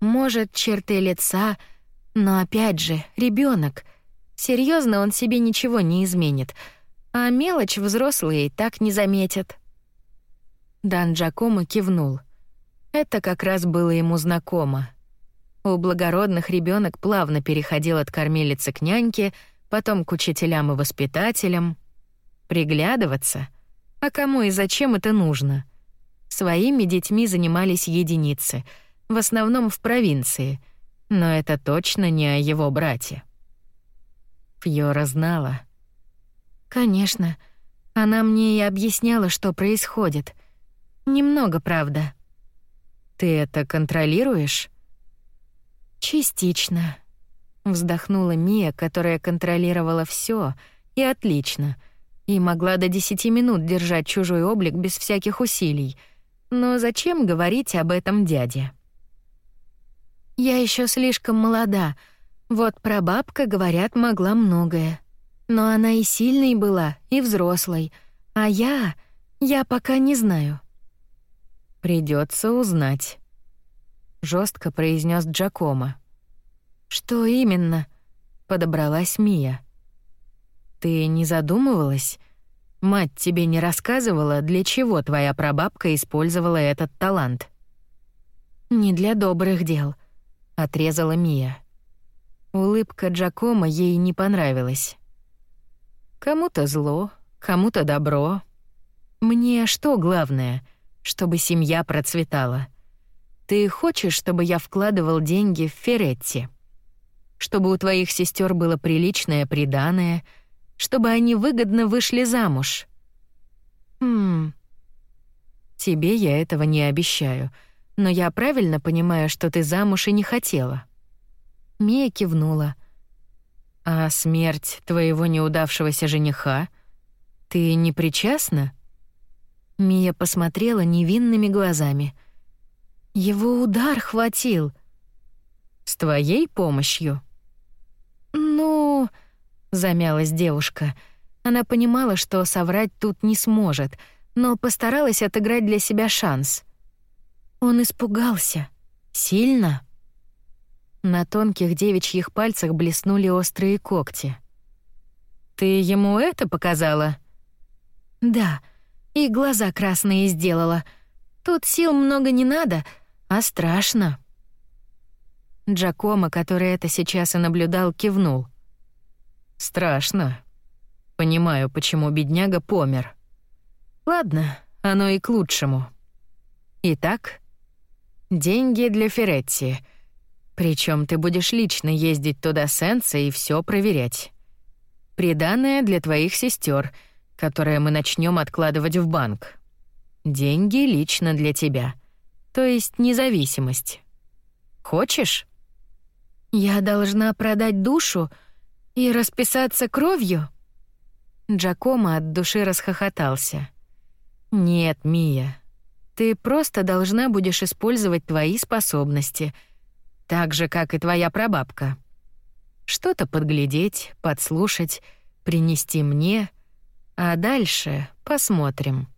Может, черты лица, но опять же, ребенок. Серьезно, он себе ничего не изменит, а мелочь взрослые так не заметят. Дан Джакомо кивнул. Это как раз было ему знакомо. У благородных ребенок плавно переходил от кормилицы к няньке, потом к учителям и воспитателям. Приглядываться? А кому и зачем это нужно? Своими детьми занимались единицы, в основном в провинции, но это точно не о его брате. Фьора знала. Конечно, она мне и объясняла, что происходит. Немного, правда. Ты это контролируешь? Частично. Вздохнула Мия, которая контролировала все и отлично, и могла до десяти минут держать чужой облик без всяких усилий. Но зачем говорить об этом дяде? Я еще слишком молода. Вот прабабка, говорят, могла многое. Но она и сильной была, и взрослой. А я... я пока не знаю. Придется узнать жестко произнес Джакомо. Что именно? подобралась Мия. Ты не задумывалась? Мать тебе не рассказывала, для чего твоя прабабка использовала этот талант? Не для добрых дел, отрезала Мия. Улыбка Джакомо ей не понравилась. Кому-то зло, кому-то добро. Мне что главное, чтобы семья процветала. Ты хочешь, чтобы я вкладывал деньги в Феретти? Чтобы у твоих сестер было приличное приданое, чтобы они выгодно вышли замуж? Хм. Тебе я этого не обещаю, но я правильно понимаю, что ты замуж и не хотела. Мия кивнула. А смерть твоего неудавшегося жениха? Ты не причастна? Мия посмотрела невинными глазами — его удар хватил. С твоей помощью? Ну, замялась девушка. Она понимала, что соврать тут не сможет, но постаралась отыграть для себя шанс. Он испугался. Сильно. На тонких девичьих пальцах блеснули острые когти. Ты ему это показала? Да, и глаза красные сделала. Тут сил много не надо, а страшно. Джакомо, который это сейчас и наблюдал, кивнул. Страшно. Понимаю, почему бедняга помер. Ладно, оно и к лучшему. Итак, деньги для Феретти. Причем ты будешь лично ездить туда с Энце и все проверять. Приданное для твоих сестер, которое мы начнем откладывать в банк. Деньги лично для тебя — то есть независимость. Хочешь? Я должна продать душу и расписаться кровью? Джакомо от души расхохотался. Нет, Мия. Ты просто должна будешь использовать твои способности, так же как и твоя прабабка. Что-то подглядеть, подслушать, принести мне, а дальше посмотрим.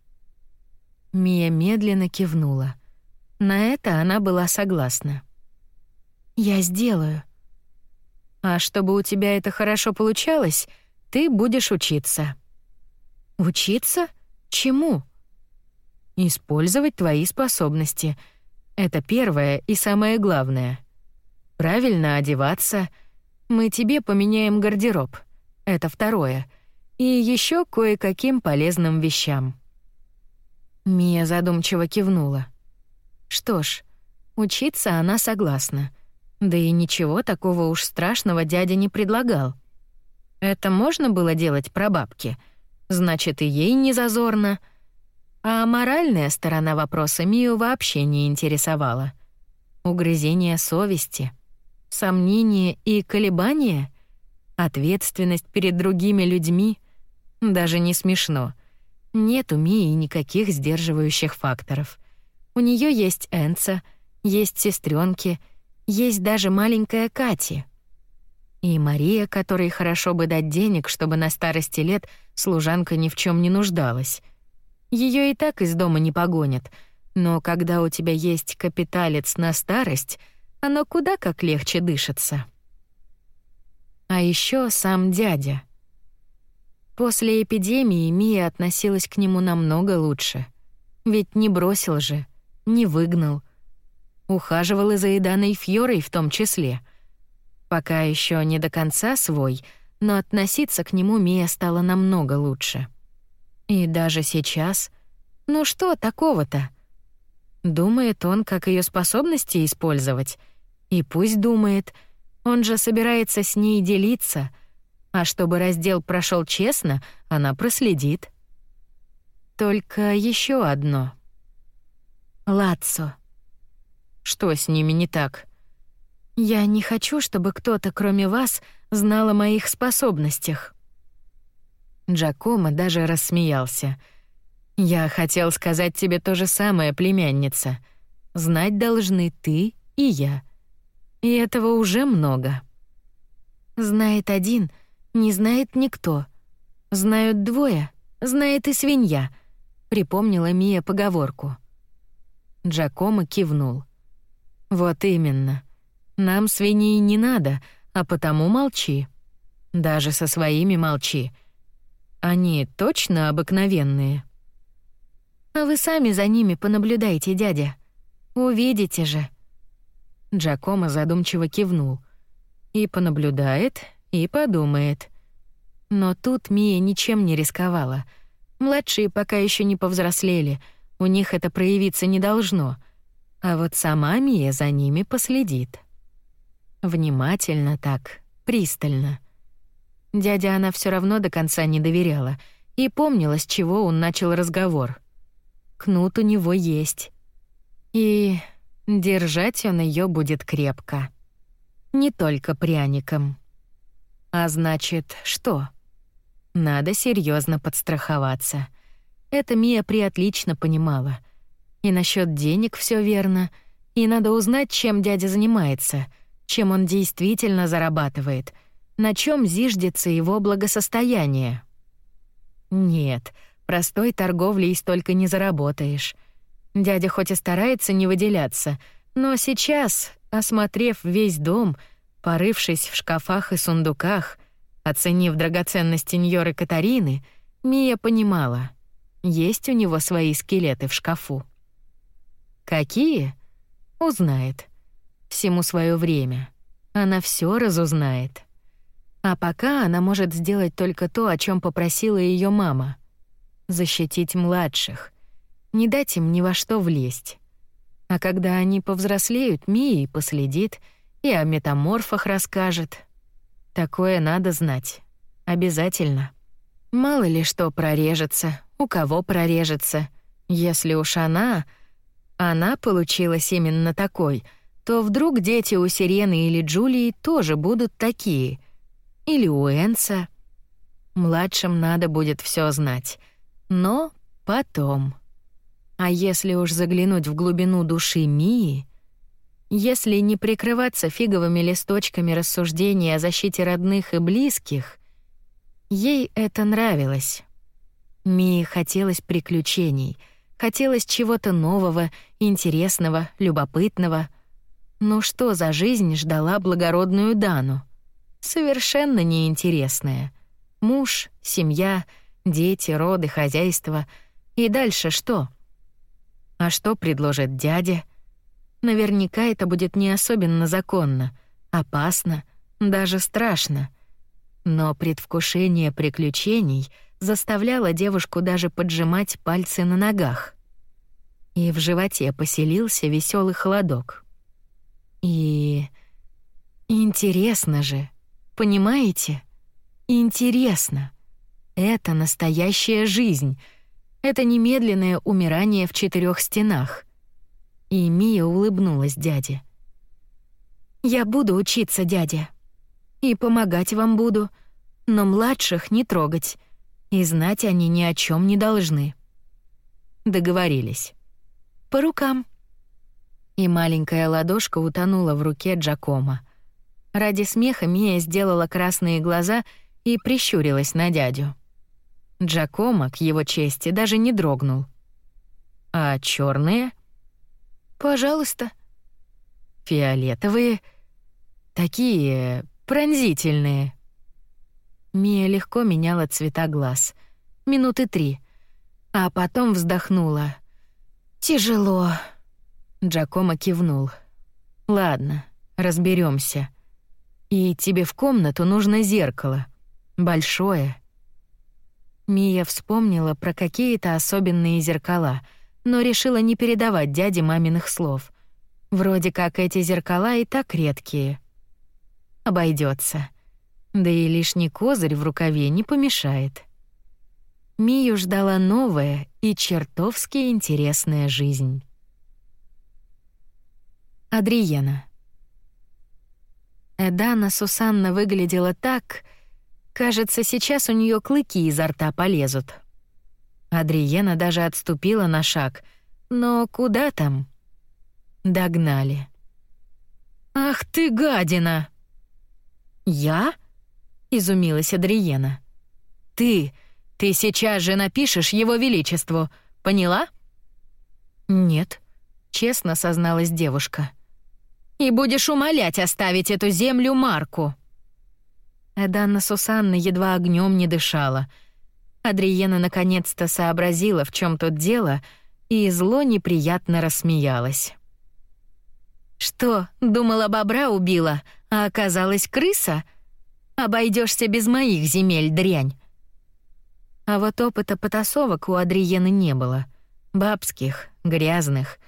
Мия медленно кивнула. На это она была согласна. «Я сделаю». «А чтобы у тебя это хорошо получалось, ты будешь учиться». «Учиться? Чему?» «Использовать твои способности. Это первое и самое главное. Правильно одеваться. Мы тебе поменяем гардероб. Это второе. И еще кое-каким полезным вещам». Мия задумчиво кивнула. Что ж, учиться она согласна. Да и ничего такого уж страшного дядя не предлагал. Это можно было делать прабабке, значит, и ей не зазорно. А моральная сторона вопроса Мию вообще не интересовала. Угрызение совести, сомнения и колебания, ответственность перед другими людьми — даже не смешно. Нет у Мии никаких сдерживающих факторов — у нее есть Энца, есть сестренки, есть даже маленькая Кати. И Мария, которой хорошо бы дать денег, чтобы на старости лет служанка ни в чем не нуждалась. Ее и так из дома не погонят, Но когда у тебя есть капиталец на старость, оно куда как легче дышится. А еще сам дядя. После эпидемии Мия относилась к нему намного лучше. Ведь не бросил же, не выгнал. Ухаживал и за Иданой Фьорой в том числе. Пока еще не до конца свой, но относиться к нему Мия стала намного лучше. И даже сейчас... Ну что такого-то? Думает он, как ее способности использовать. И пусть думает, он же собирается с ней делиться. А чтобы раздел прошел честно, она проследит. Только еще одно. Лацо. Что с ними не так? Я не хочу, чтобы кто-то, кроме вас, знал о моих способностях. Джакомо даже рассмеялся. Я хотел сказать тебе то же самое, племянница. Знать должны ты и я. И этого уже много. Знает один, не знает никто. Знают двое, знает и свинья, припомнила Мия поговорку. Джакомо кивнул. Вот именно. Нам свиней не надо, а потому молчи. Даже со своими молчи. Они точно обыкновенные. А вы сами за ними понаблюдайте, дядя. Увидите же. Джакомо задумчиво кивнул. И понаблюдает, и подумает. Но тут Мия ничем не рисковала. Младшие пока еще не повзрослели, у них это проявиться не должно. А вот сама Мия за ними последит. Внимательно так, пристально. Дядя она все равно до конца не доверяла и помнила, с чего он начал разговор. Кнут у него есть. И держать он ее будет крепко. Не только пряником. А значит, что? Надо серьезно подстраховаться. Это Мия приотлично понимала. И насчет денег все верно, и надо узнать, чем дядя занимается, чем он действительно зарабатывает, на чем зиждется его благосостояние. Нет, простой торговлей столько не заработаешь. Дядя хоть и старается не выделяться, но сейчас, осмотрев весь дом, порывшись в шкафах и сундуках, оценив драгоценности Ньоры Катарины, Мия понимала, есть у него свои скелеты в шкафу. Какие? Узнает. Всему свое время. Она все разузнает. А пока она может сделать только то, о чем попросила ее мама. Защитить младших. Не дать им ни во что влезть. А когда они повзрослеют, Мия и последит, и о метаморфах расскажет. Такое надо знать. Обязательно. Мало ли что прорежется, у кого прорежется. Если уж она она получилась именно такой, то вдруг дети у Сирены или Джулии тоже будут такие. Или у Энса. Младшим надо будет все знать. Но потом. А если уж заглянуть в глубину души Мии, если не прикрываться фиговыми листочками рассуждений о защите родных и близких, ей это нравилось. Мии хотелось приключений — Хотелось чего-то нового, интересного, любопытного. Но что за жизнь ждала благородную Дану? Совершенно неинтересная. Муж, семья, дети, роды, хозяйство. И дальше что? А что предложит дядя? Наверняка это будет не особенно законно, опасно, даже страшно. Но предвкушение приключений — заставляла девушку даже поджимать пальцы на ногах. И в животе поселился веселый холодок. И интересно же, понимаете? Интересно. Это настоящая жизнь. Это немедленное умирание в четырех стенах. И Мия улыбнулась дяде. Я буду учиться, дядя. И помогать вам буду, но младших не трогать. И знать они ни о чем не должны. Договорились. По рукам. И маленькая ладошка утонула в руке Джакома. Ради смеха Мия сделала красные глаза и прищурилась на дядю. Джакома, к его чести, даже не дрогнул. «А черные? Пожалуйста. Фиолетовые, такие пронзительные. Мия легко меняла цвета глаз. Минуты три. А потом вздохнула. «Тяжело». Джакомо кивнул. «Ладно, разберемся. И тебе в комнату нужно зеркало. Большое». Мия вспомнила про какие-то особенные зеркала, но решила не передавать дяде маминых слов. Вроде как эти зеркала и так редкие. Обойдется. Да и лишний козырь в рукаве не помешает. Мию ждала новая и чертовски интересная жизнь. Адриена. Эдана Сусанна выглядела так, кажется, сейчас у нее клыки изо рта полезут. Адриена даже отступила на шаг, но куда там? Догнали. «Ах ты, гадина!» «Я?» — изумилась Адриена. «Ты, ты сейчас же напишешь его величеству, поняла?» «Нет», — честно созналась девушка. «И будешь умолять оставить эту землю Марку». Эданна Сусанна едва огнем не дышала. Адриена наконец-то сообразила, в чем тут дело, и зло неприятно рассмеялась. «Что, думала, бобра убила, а оказалась крыса? Обойдешься без моих земель, дрянь!» А вот опыта потасовок у Адриены не было. Бабских, грязных.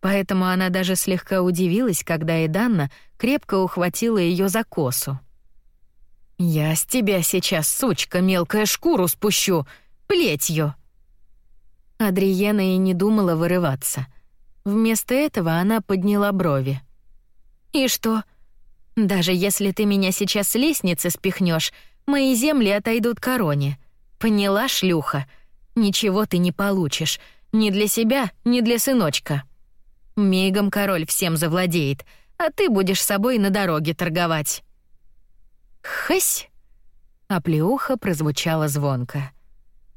Поэтому она даже слегка удивилась, когда Эданна крепко ухватила ее за косу. «Я с тебя сейчас, сучка, мелкая шкуру спущу, плетью!» Адриена и не думала вырываться. Вместо этого она подняла брови. «И что? Даже если ты меня сейчас с лестницы спихнешь, мои земли отойдут короне. Поняла, шлюха? Ничего ты не получишь. Ни для себя, ни для сыночка. Мигом король всем завладеет, а ты будешь собой на дороге торговать». «Хысь!» А плеуха прозвучала звонко.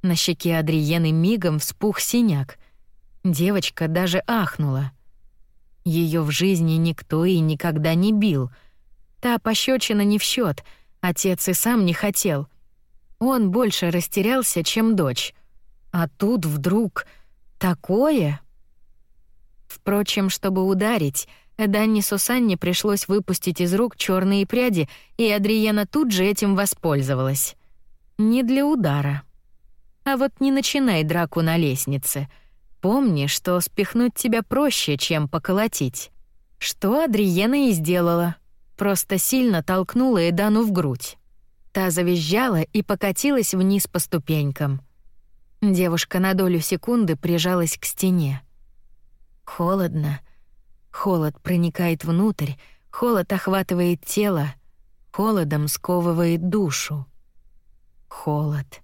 На щеке Адриены мигом вспух синяк. Девочка даже ахнула. Ее в жизни никто и никогда не бил. Та пощечина не в счет, отец и сам не хотел — он больше растерялся, чем дочь. А тут вдруг такое... Впрочем, чтобы ударить, Данни Сусанне пришлось выпустить из рук черные пряди, и Адриена тут же этим воспользовалась. Не для удара. А вот не начинай драку на лестнице. Помни, что спихнуть тебя проще, чем поколотить. Что Адриена и сделала. Просто сильно толкнула Эдану в грудь. Та завизжала и покатилась вниз по ступенькам. Девушка на долю секунды прижалась к стене. Холодно. Холод проникает внутрь, холод охватывает тело, холодом сковывает душу. Холод.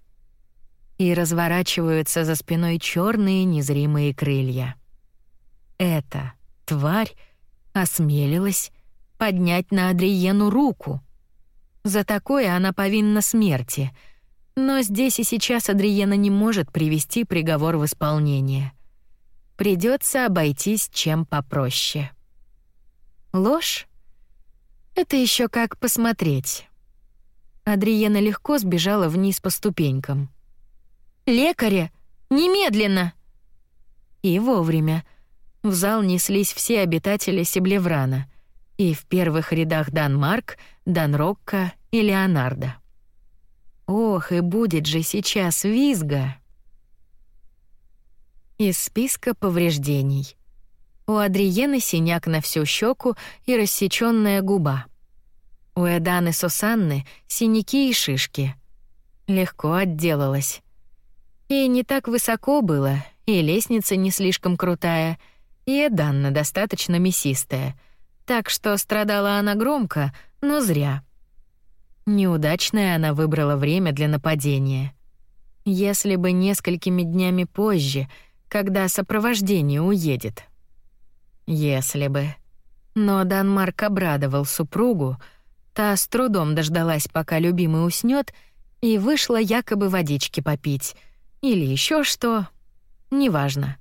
И разворачиваются за спиной черные незримые крылья. Эта тварь осмелилась поднять на Адриену руку — за такое она повинна смерти. Но здесь и сейчас Адриена не может привести приговор в исполнение. Придется обойтись чем попроще. Ложь? Это еще как посмотреть. Адриена легко сбежала вниз по ступенькам. «Лекаря! Немедленно!» И вовремя. В зал неслись все обитатели Сиблеврана. И в первых рядах Данмарк — Дан Рокко и Леонардо. Ох, и будет же сейчас визга. Из списка повреждений. У Адриены синяк на всю щеку и рассечённая губа. У Эданы Сусанны синяки и шишки. Легко отделалась. И не так высоко было, и лестница не слишком крутая, и Эданна достаточно мясистая. Так что страдала она громко, но зря. Неудачное она выбрала время для нападения. Если бы несколькими днями позже, когда сопровождение уедет. Если бы. Но Данмарк обрадовал супругу, та с трудом дождалась, пока любимый уснет, и вышла якобы водички попить или еще что, неважно.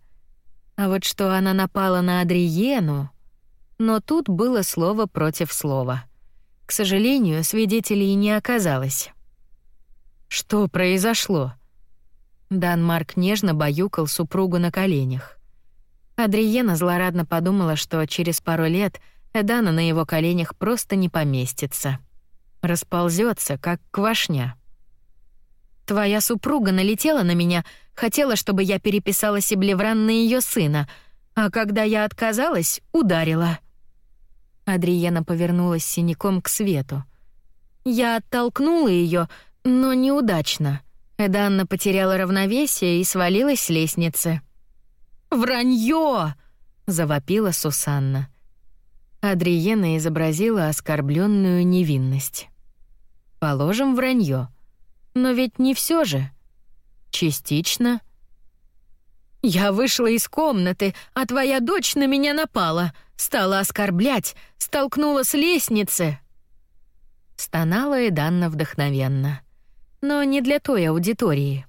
А вот что она напала на Адриену... Но тут было слово против слова. К сожалению, свидетелей не оказалось. «Что произошло?» Данмарк нежно баюкал супругу на коленях. Адриена злорадно подумала, что через пару лет Эдана на его коленях просто не поместится. Расползется, как квашня. «Твоя супруга налетела на меня, хотела, чтобы я переписала Себлевран на ее сына, а когда я отказалась, ударила». Адриена повернулась синяком к свету. Я оттолкнула ее, но неудачно. Эданна потеряла равновесие и свалилась с лестницы. «Вранье!» — завопила Сусанна. Адриена изобразила оскорбленную невинность. «Положим, вранье. Но ведь не все же. Частично». «Я вышла из комнаты, а твоя дочь на меня напала, стала оскорблять, столкнула с лестницы». Стонала Эданна вдохновенно. Но не для той аудитории.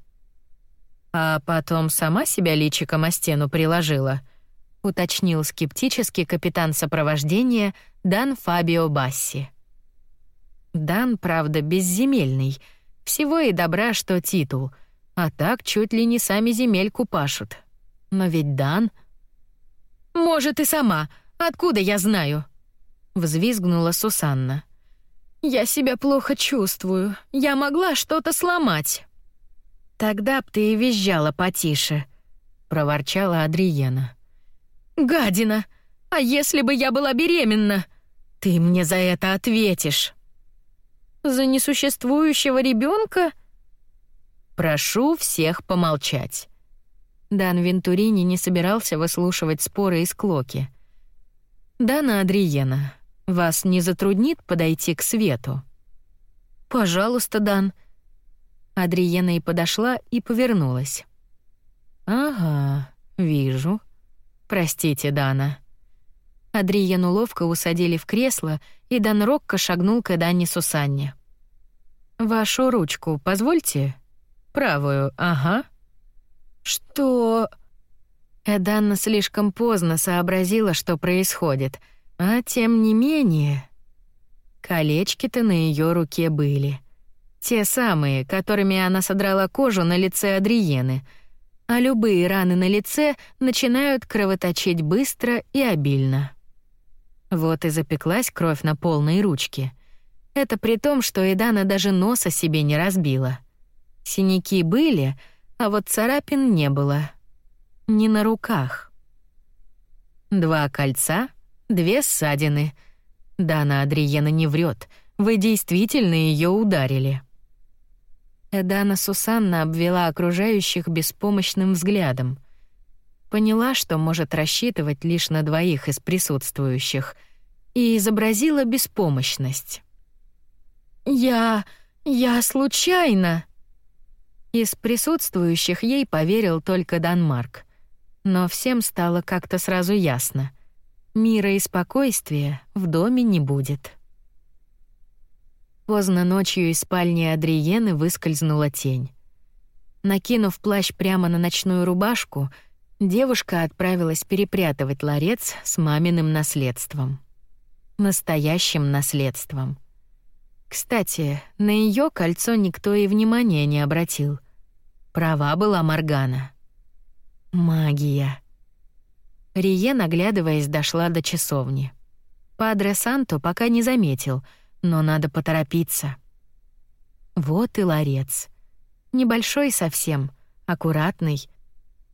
А потом сама себя личиком о стену приложила, уточнил скептически капитан сопровождения Дан Фабио Басси. Дан, правда, безземельный, всего и добра, что титул, а так чуть ли не сами земельку пашут. Но ведь Дан... «Может, и сама. Откуда я знаю?» Взвизгнула Сусанна. «Я себя плохо чувствую. Я могла что-то сломать». «Тогда б ты и визжала потише», — проворчала Адриена. «Гадина! А если бы я была беременна? Ты мне за это ответишь!» «За несуществующего ребенка? «Прошу всех помолчать». Дан Вентурини не собирался выслушивать споры и склоки. «Дана Адриена, вас не затруднит подойти к свету?» «Пожалуйста, Дан», Адриена и подошла и повернулась. «Ага, вижу. Простите, Дана». Адриену ловко усадили в кресло, и Дан Рокко шагнул к Эдане Сусанне. «Вашу ручку позвольте?» «Правую, ага». «Что...» Эданна слишком поздно сообразила, что происходит, а тем не менее... Колечки-то на ее руке были. Те самые, которыми она содрала кожу на лице Адриены. А любые раны на лице начинают кровоточить быстро и обильно. Вот и запеклась кровь на полной ручке. Это при том, что Эдана даже носа себе не разбила. Синяки были, а вот царапин не было. Не на руках. Два кольца, две ссадины. Дана Адриена не врет. Вы действительно ее ударили. Эдана Сусанна обвела окружающих беспомощным взглядом. Поняла, что может рассчитывать лишь на двоих из присутствующих, и изобразила беспомощность. «Я... я случайно...» Из присутствующих ей поверил только Данмарк. Но всем стало как-то сразу ясно. Мира и спокойствия в доме не будет. Поздно ночью из спальни Адриены выскользнула тень. Накинув плащ прямо на ночную рубашку, девушка отправилась перепрятывать ларец с маминым наследством. Настоящим наследством. Кстати, на ее кольцо никто и внимания не обратил. Права была Моргана. Магия. Рие, наглядываясь, дошла до часовни. Падре Санто пока не заметил — но надо поторопиться. Вот и ларец. Небольшой совсем, аккуратный.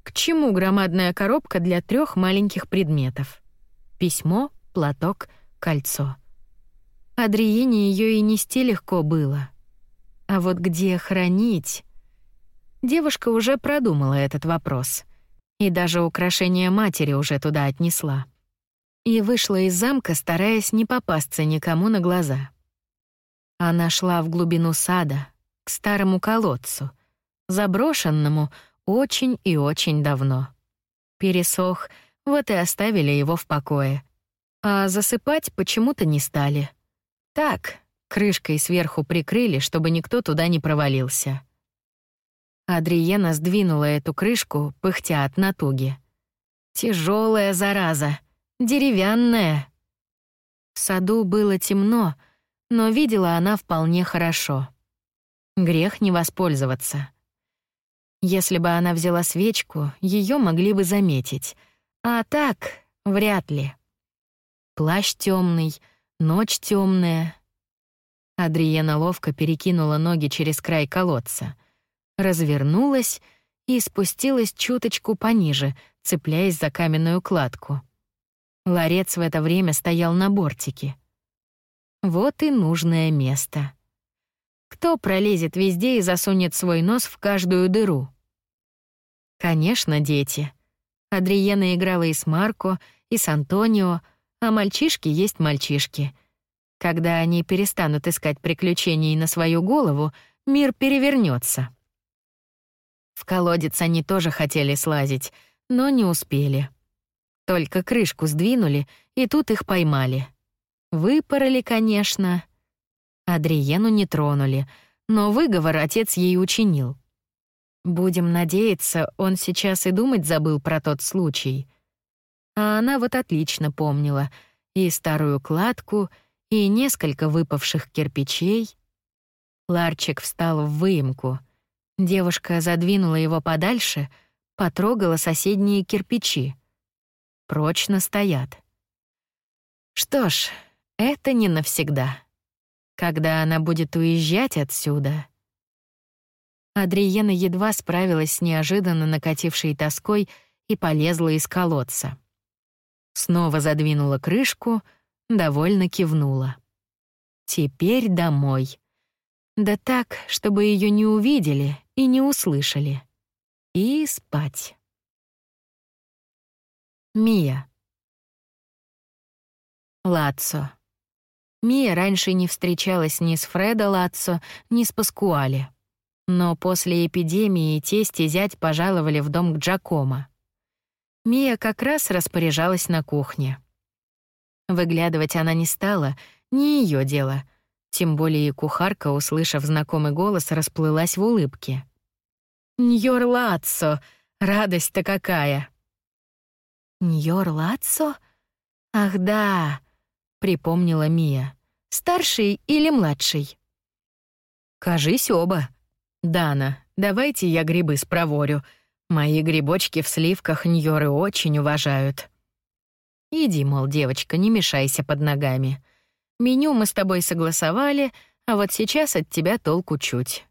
К чему громадная коробка для трех маленьких предметов? Письмо, платок, кольцо. Адриене ее и нести легко было. А вот где хранить? Девушка уже продумала этот вопрос. И даже украшение матери уже туда отнесла. И вышла из замка, стараясь не попасться никому на глаза. Она шла в глубину сада, к старому колодцу, заброшенному очень и очень давно. Пересох, вот и оставили его в покое. А засыпать почему-то не стали. Так, крышкой сверху прикрыли, чтобы никто туда не провалился. Адриена сдвинула эту крышку, пыхтя от натуги. Тяжелая зараза, деревянная. В саду было темно, но видела она вполне хорошо. Грех не воспользоваться. Если бы она взяла свечку, ее могли бы заметить. А так, вряд ли. Плащ темный, ночь темная. Адриена ловко перекинула ноги через край колодца, развернулась и спустилась чуточку пониже, цепляясь за каменную кладку. Ларец в это время стоял на бортике. Вот и нужное место. Кто пролезет везде и засунет свой нос в каждую дыру? Конечно, дети. Адриена играла и с Марко, и с Антонио, а мальчишки есть мальчишки. Когда они перестанут искать приключений на свою голову, мир перевернется. В колодец они тоже хотели слазить, но не успели. Только крышку сдвинули, и тут их поймали. Выпороли, конечно. Адриену не тронули, но выговор отец ей учинил. Будем надеяться, он сейчас и думать забыл про тот случай. А она вот отлично помнила и старую кладку, и несколько выпавших кирпичей. Ларчик встал в выемку. Девушка задвинула его подальше, потрогала соседние кирпичи. Прочно стоят. Что ж, это не навсегда. Когда она будет уезжать отсюда... Адриена едва справилась с неожиданно накатившей тоской и полезла из колодца. Снова задвинула крышку, довольно кивнула. Теперь домой. Да так, чтобы ее не увидели и не услышали. И спать. Мия. Лацо. Мия раньше не встречалась ни с Фредо Лацо, ни с Паскуале. Но после эпидемии тесть и зять пожаловали в дом к Джакомо. Мия как раз распоряжалась на кухне. Выглядывать она не стала, не ее дело. Тем более кухарка, услышав знакомый голос, расплылась в улыбке. «Ньор Лацо! Радость-то какая!» «Ньор Лацо? Ах да!» — припомнила Мия. «Старший или младший?» «Кажись, оба», «Дана, давайте я грибы спроворю. Мои грибочки в сливках Ньоры очень уважают». «Иди, мол, девочка, не мешайся под ногами. Меню мы с тобой согласовали, а вот сейчас от тебя толку чуть.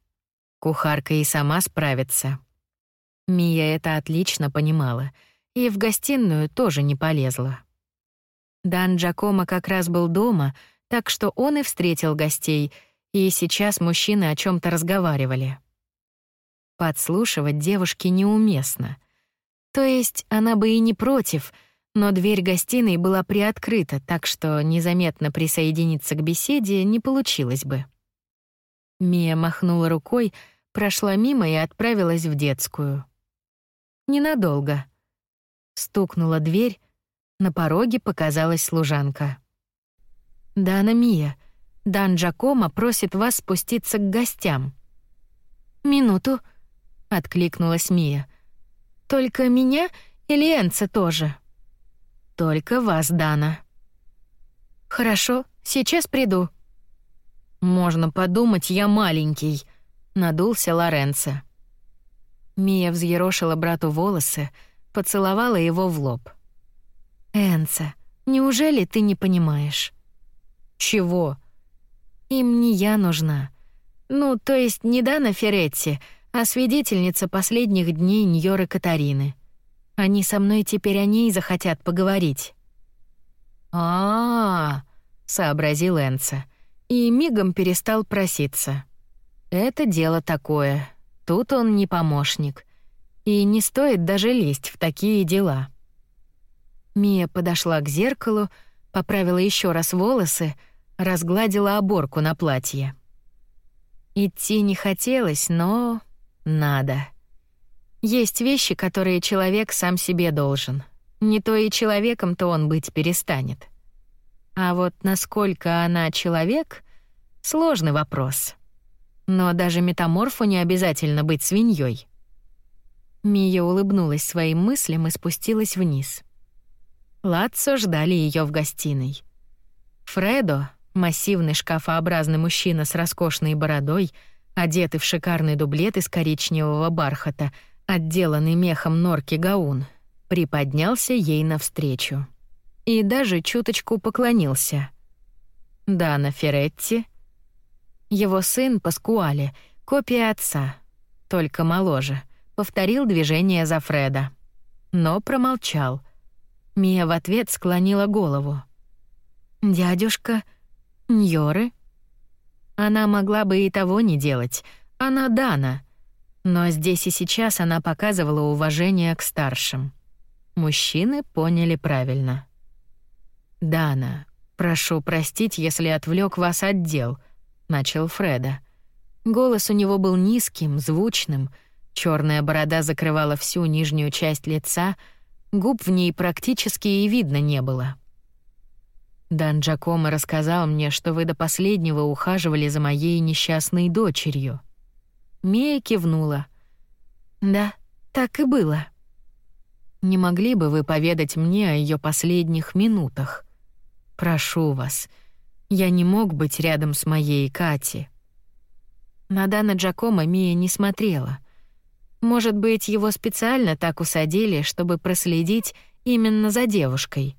Кухарка и сама справится». Мия это отлично понимала и в гостиную тоже не полезла. Дан Джакомо как раз был дома, так что он и встретил гостей — и сейчас мужчины о чем то разговаривали. Подслушивать девушке неуместно. То есть она бы и не против, но дверь гостиной была приоткрыта, так что незаметно присоединиться к беседе не получилось бы. Мия махнула рукой, прошла мимо и отправилась в детскую. Ненадолго. Стукнула дверь, на пороге показалась служанка. «Дана Мия, Дан Джакомо просит вас спуститься к гостям». «Минуту», — откликнулась Мия. «Только меня или Энца тоже?» «Только вас, Дана». «Хорошо, сейчас приду». «Можно подумать, я маленький», — надулся Лоренцо. Мия взъерошила брату волосы, поцеловала его в лоб. «Энца, неужели ты не понимаешь?» «Чего?» Им не я нужна. Ну, то есть не Дана Феретти, а свидетельница последних дней Ньоры Катарины. Они со мной теперь о ней захотят поговорить. А, -а, -а сообразил Энца и мигом перестал проситься. Это дело такое. Тут он не помощник. И не стоит даже лезть в такие дела. Мия подошла к зеркалу, поправила еще раз волосы, разгладила оборку на платье. Идти не хотелось, но надо. Есть вещи, которые человек сам себе должен. Не то и человеком-то он быть перестанет. А вот насколько она человек — сложный вопрос. Но даже метаморфу не обязательно быть свиньей. Мия улыбнулась своим мыслям и спустилась вниз. Лацо ждали ее в гостиной. Фредо, массивный шкафообразный мужчина с роскошной бородой, одетый в шикарный дублет из коричневого бархата, отделанный мехом норки гаун, приподнялся ей навстречу. И даже чуточку поклонился. Дана Феретти, его сын Паскуале, копия отца, только моложе, повторил движение за Фреда. Но промолчал. Мия в ответ склонила голову. «Дядюшка, Ньоры?» Она могла бы и того не делать. Она Дана. Но здесь и сейчас она показывала уважение к старшим. Мужчины поняли правильно. «Дана, прошу простить, если отвлек вас от дел», — начал Фреда. Голос у него был низким, звучным, черная борода закрывала всю нижнюю часть лица, губ в ней практически и видно не было. Дан Джакомо рассказал мне, что вы до последнего ухаживали за моей несчастной дочерью. Мия кивнула. Да, так и было. Не могли бы вы поведать мне о ее последних минутах? Прошу вас. Я не мог быть рядом с моей Кати. На Дана Джакомо Мия не смотрела. Может быть, его специально так усадили, чтобы проследить именно за девушкой.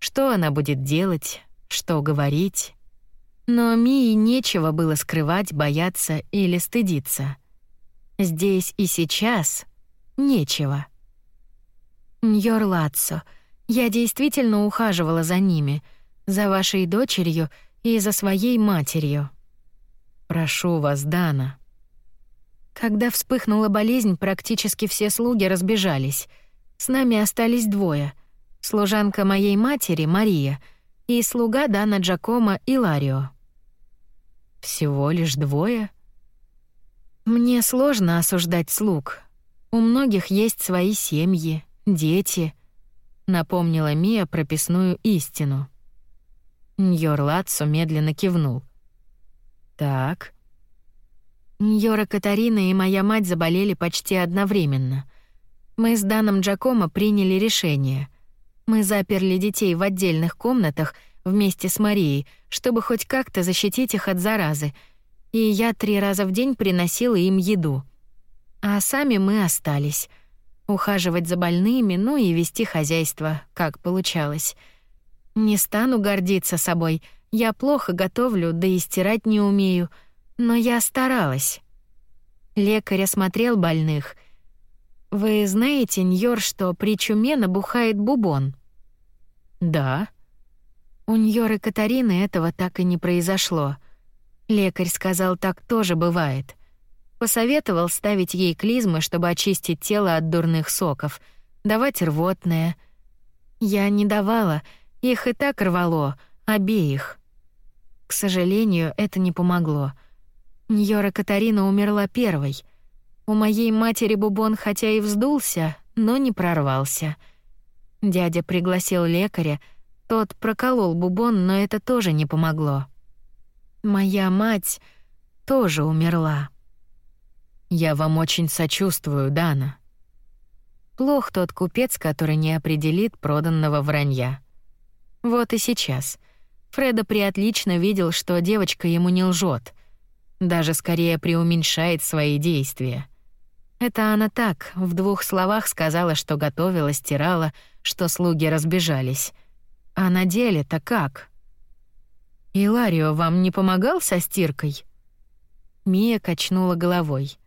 Что она будет делать, что говорить. Но Мии нечего было скрывать, бояться или стыдиться. Здесь и сейчас нечего. Ньор Лацо, я действительно ухаживала за ними, за вашей дочерью и за своей матерью. Прошу вас, Дана. Когда вспыхнула болезнь, практически все слуги разбежались. С нами остались двое — служанка моей матери Мария и слуга Дана Джакома Иларио. Всего лишь двое? Мне сложно осуждать слуг. У многих есть свои семьи, дети, напомнила Мия прописную истину. Ньор Лацо медленно кивнул. Так. Ньора Катарина и моя мать заболели почти одновременно. Мы с Даном Джакомо приняли решение — мы заперли детей в отдельных комнатах вместе с Марией, чтобы хоть как-то защитить их от заразы. И я три раза в день приносила им еду. А сами мы остались. Ухаживать за больными, ну и вести хозяйство, как получалось. Не стану гордиться собой. Я плохо готовлю, да и стирать не умею. Но я старалась. Лекарь осмотрел больных. Вы знаете, Ньор, что при чуме набухает бубон? Да. У Ньоры Катарины этого так и не произошло. Лекарь сказал, так тоже бывает. Посоветовал ставить ей клизмы, чтобы очистить тело от дурных соков, давать рвотное. Я не давала, их и так рвало, обеих. К сожалению, это не помогло. Ньора Катарина умерла первой. У моей матери бубон хотя и вздулся, но не прорвался — Дядя пригласил лекаря, тот проколол бубон, но это тоже не помогло. Моя мать тоже умерла. Я вам очень сочувствую, Дана. Плох тот купец, который не определит проданного вранья. Вот и сейчас. Фреда приотлично видел, что девочка ему не лжет, даже скорее преуменьшает свои действия. Это она так, в двух словах сказала, что готовила, стирала, что слуги разбежались. А на деле-то как? «Иларио вам не помогал со стиркой?» Мия качнула головой.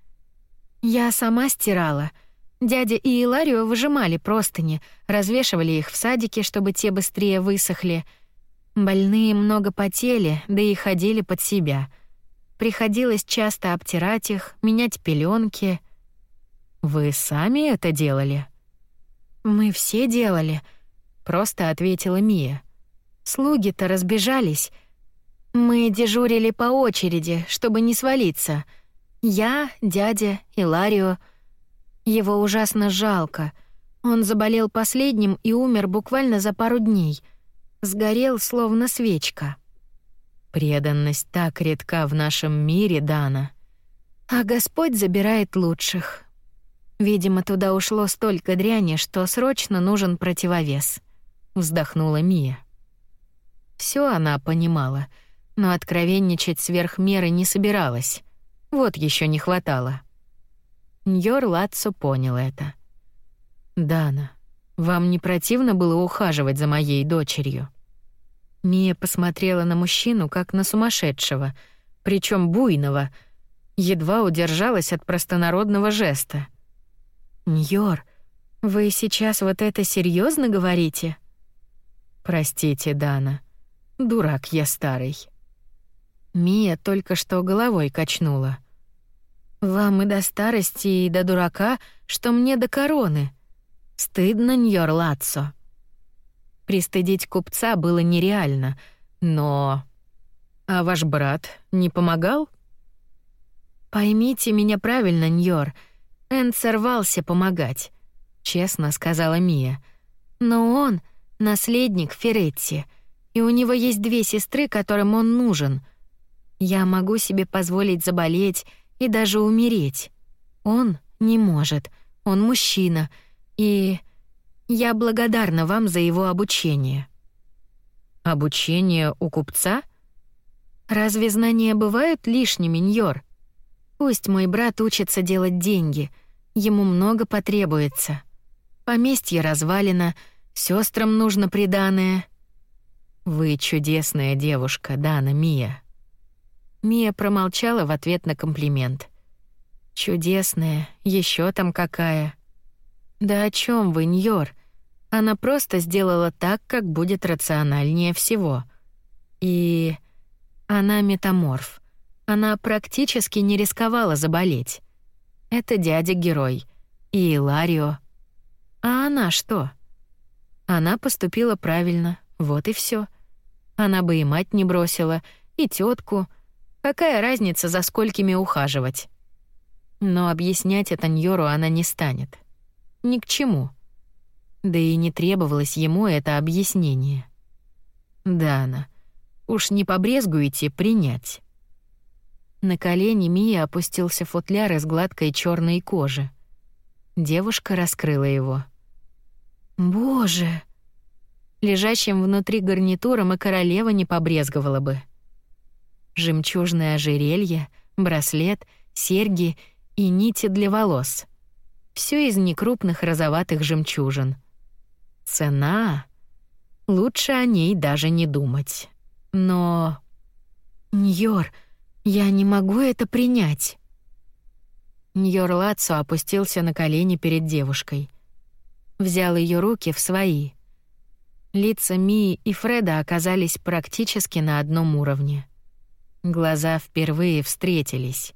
«Я сама стирала. Дядя и Иларио выжимали простыни, развешивали их в садике, чтобы те быстрее высохли. Больные много потели, да и ходили под себя. Приходилось часто обтирать их, менять пеленки. «Вы сами это делали?» «Мы все делали», — просто ответила Мия. «Слуги-то разбежались. Мы дежурили по очереди, чтобы не свалиться. Я, дядя, Иларио. Его ужасно жалко. Он заболел последним и умер буквально за пару дней. Сгорел, словно свечка». «Преданность так редка в нашем мире, Дана». «А Господь забирает лучших». Видимо, туда ушло столько дряни, что срочно нужен противовес, вздохнула Мия. Все она понимала, но откровенничать сверх меры не собиралась. Вот еще не хватало. Ньор Лацо понял это. «Дана, вам не противно было ухаживать за моей дочерью?» Мия посмотрела на мужчину, как на сумасшедшего, причем буйного, едва удержалась от простонародного жеста. «Ньор, вы сейчас вот это серьезно говорите?» «Простите, Дана. Дурак я старый». Мия только что головой качнула. «Вам и до старости, и до дурака, что мне до короны. Стыдно, Ньор Лацо». Пристыдить купца было нереально, но... «А ваш брат не помогал?» «Поймите меня правильно, Ньор. Энд сорвался помогать», — честно сказала Мия. «Но он — наследник Феретти, и у него есть две сестры, которым он нужен — я могу себе позволить заболеть и даже умереть. Он не может. Он мужчина. И я благодарна вам за его обучение. Обучение у купца? Разве знания бывают лишними, Ньор? Пусть мой брат учится делать деньги. Ему много потребуется. Поместье развалено, сестрам нужно приданое. Вы чудесная девушка, Дана Мия. Мия промолчала в ответ на комплимент. Чудесная, еще там какая. Да о чем вы, Ньор? Она просто сделала так, как будет рациональнее всего. И она метаморф. Она практически не рисковала заболеть. Это дядя-герой. И Иларио. А она что? Она поступила правильно, вот и все. Она бы и мать не бросила, и тетку, Какая разница, за сколькими ухаживать? Но объяснять это Ньору она не станет. Ни к чему. Да и не требовалось ему это объяснение. Дана, уж не побрезгуете принять. На колени Мия опустился футляр из гладкой черной кожи. Девушка раскрыла его. Боже! Лежащим внутри гарнитуром и королева не побрезговала бы жемчужное ожерелье, браслет, серьги и нити для волос. Все из некрупных розоватых жемчужин. Цена? Лучше о ней даже не думать. Но... Ньор, я не могу это принять. Ньор Лацо опустился на колени перед девушкой. Взял ее руки в свои. Лица Мии и Фреда оказались практически на одном уровне. Глаза впервые встретились.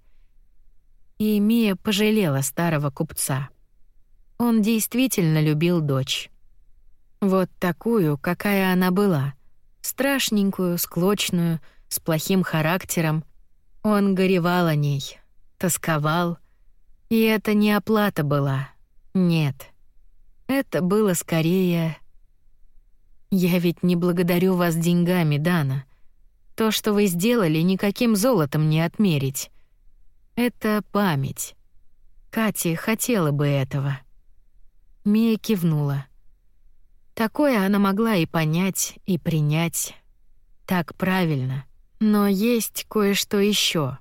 И Мия пожалела старого купца. Он действительно любил дочь. Вот такую, какая она была. Страшненькую, склочную, с плохим характером. Он горевал о ней, тосковал. И это не оплата была. Нет. Это было скорее... «Я ведь не благодарю вас деньгами, Дана. То, что вы сделали, никаким золотом не отмерить. Это память. Катя хотела бы этого. Мия кивнула. Такое она могла и понять, и принять. Так правильно. Но есть кое-что еще.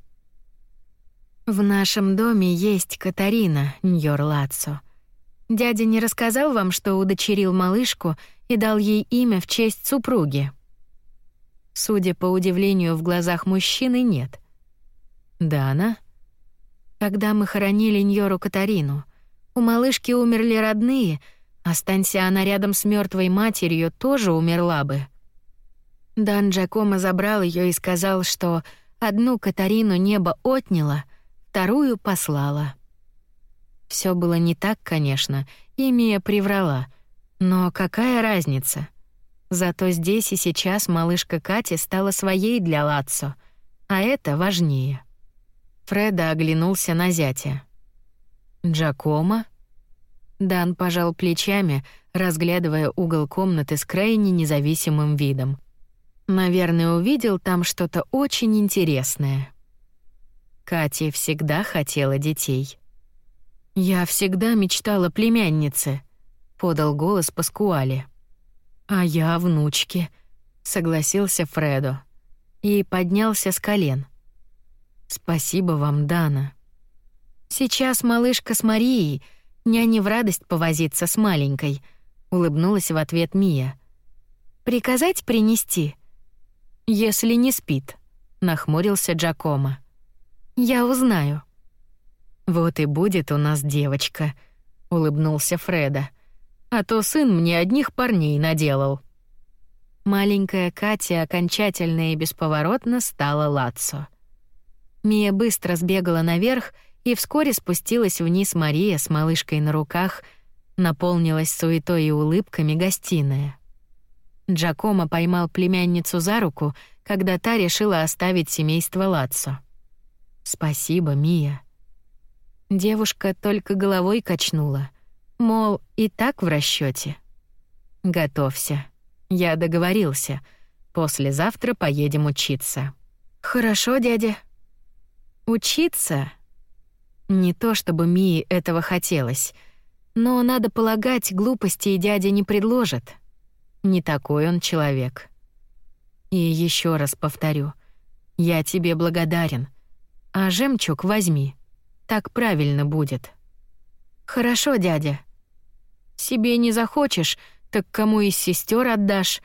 В нашем доме есть Катарина, Ньор. Дядя не рассказал вам, что удочерил малышку и дал ей имя в честь супруги? Судя по удивлению в глазах мужчины, нет. Да она. Когда мы хоронили Ньору Катарину, у малышки умерли родные, останься она рядом с мертвой матерью, тоже умерла бы. Дан Джакомо забрал ее и сказал, что одну Катарину небо отняло, вторую послала. Все было не так, конечно, и Мия приврала. Но какая разница? Зато здесь и сейчас малышка Кати стала своей для Лацо, а это важнее. Фреда оглянулся на зятя. «Джакомо?» Дан пожал плечами, разглядывая угол комнаты с крайне независимым видом. Наверное, увидел там что-то очень интересное. Катя всегда хотела детей. Я всегда мечтала племяннице, подал голос Паскуале. А я внучке, согласился Фредо и поднялся с колен. Спасибо вам, Дана. Сейчас малышка с Марией, няне в радость повозиться с маленькой, улыбнулась в ответ Мия. Приказать принести? Если не спит, нахмурился Джакомо. Я узнаю. Вот и будет у нас девочка, улыбнулся Фреда. А то сын мне одних парней наделал. Маленькая Катя окончательно и бесповоротно стала Лацо. Мия быстро сбегала наверх, и вскоре спустилась вниз Мария с малышкой на руках, наполнилась суетой и улыбками гостиная. Джакомо поймал племянницу за руку, когда та решила оставить семейство Лацо. «Спасибо, Мия». Девушка только головой качнула, мол, и так в расчете. «Готовься. Я договорился. Послезавтра поедем учиться». «Хорошо, дядя». «Учиться?» Не то чтобы Мии этого хотелось, но, надо полагать, глупости дядя не предложит. Не такой он человек. И еще раз повторю, я тебе благодарен, а жемчуг возьми, так правильно будет. Хорошо, дядя. Себе не захочешь, так кому из сестер отдашь,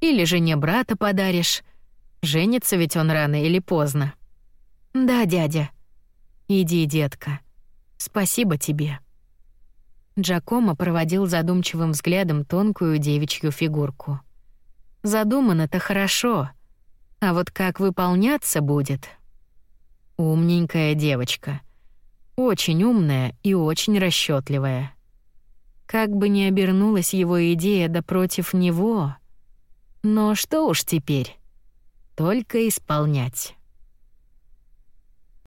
или жене брата подаришь. Женится ведь он рано или поздно. Да, дядя. Иди, детка. Спасибо тебе. Джакомо проводил задумчивым взглядом тонкую девичью фигурку. Задумано-то хорошо, а вот как выполняться будет? Умненькая девочка. Очень умная и очень расчетливая. Как бы ни обернулась его идея да против него, но что уж теперь? Только исполнять.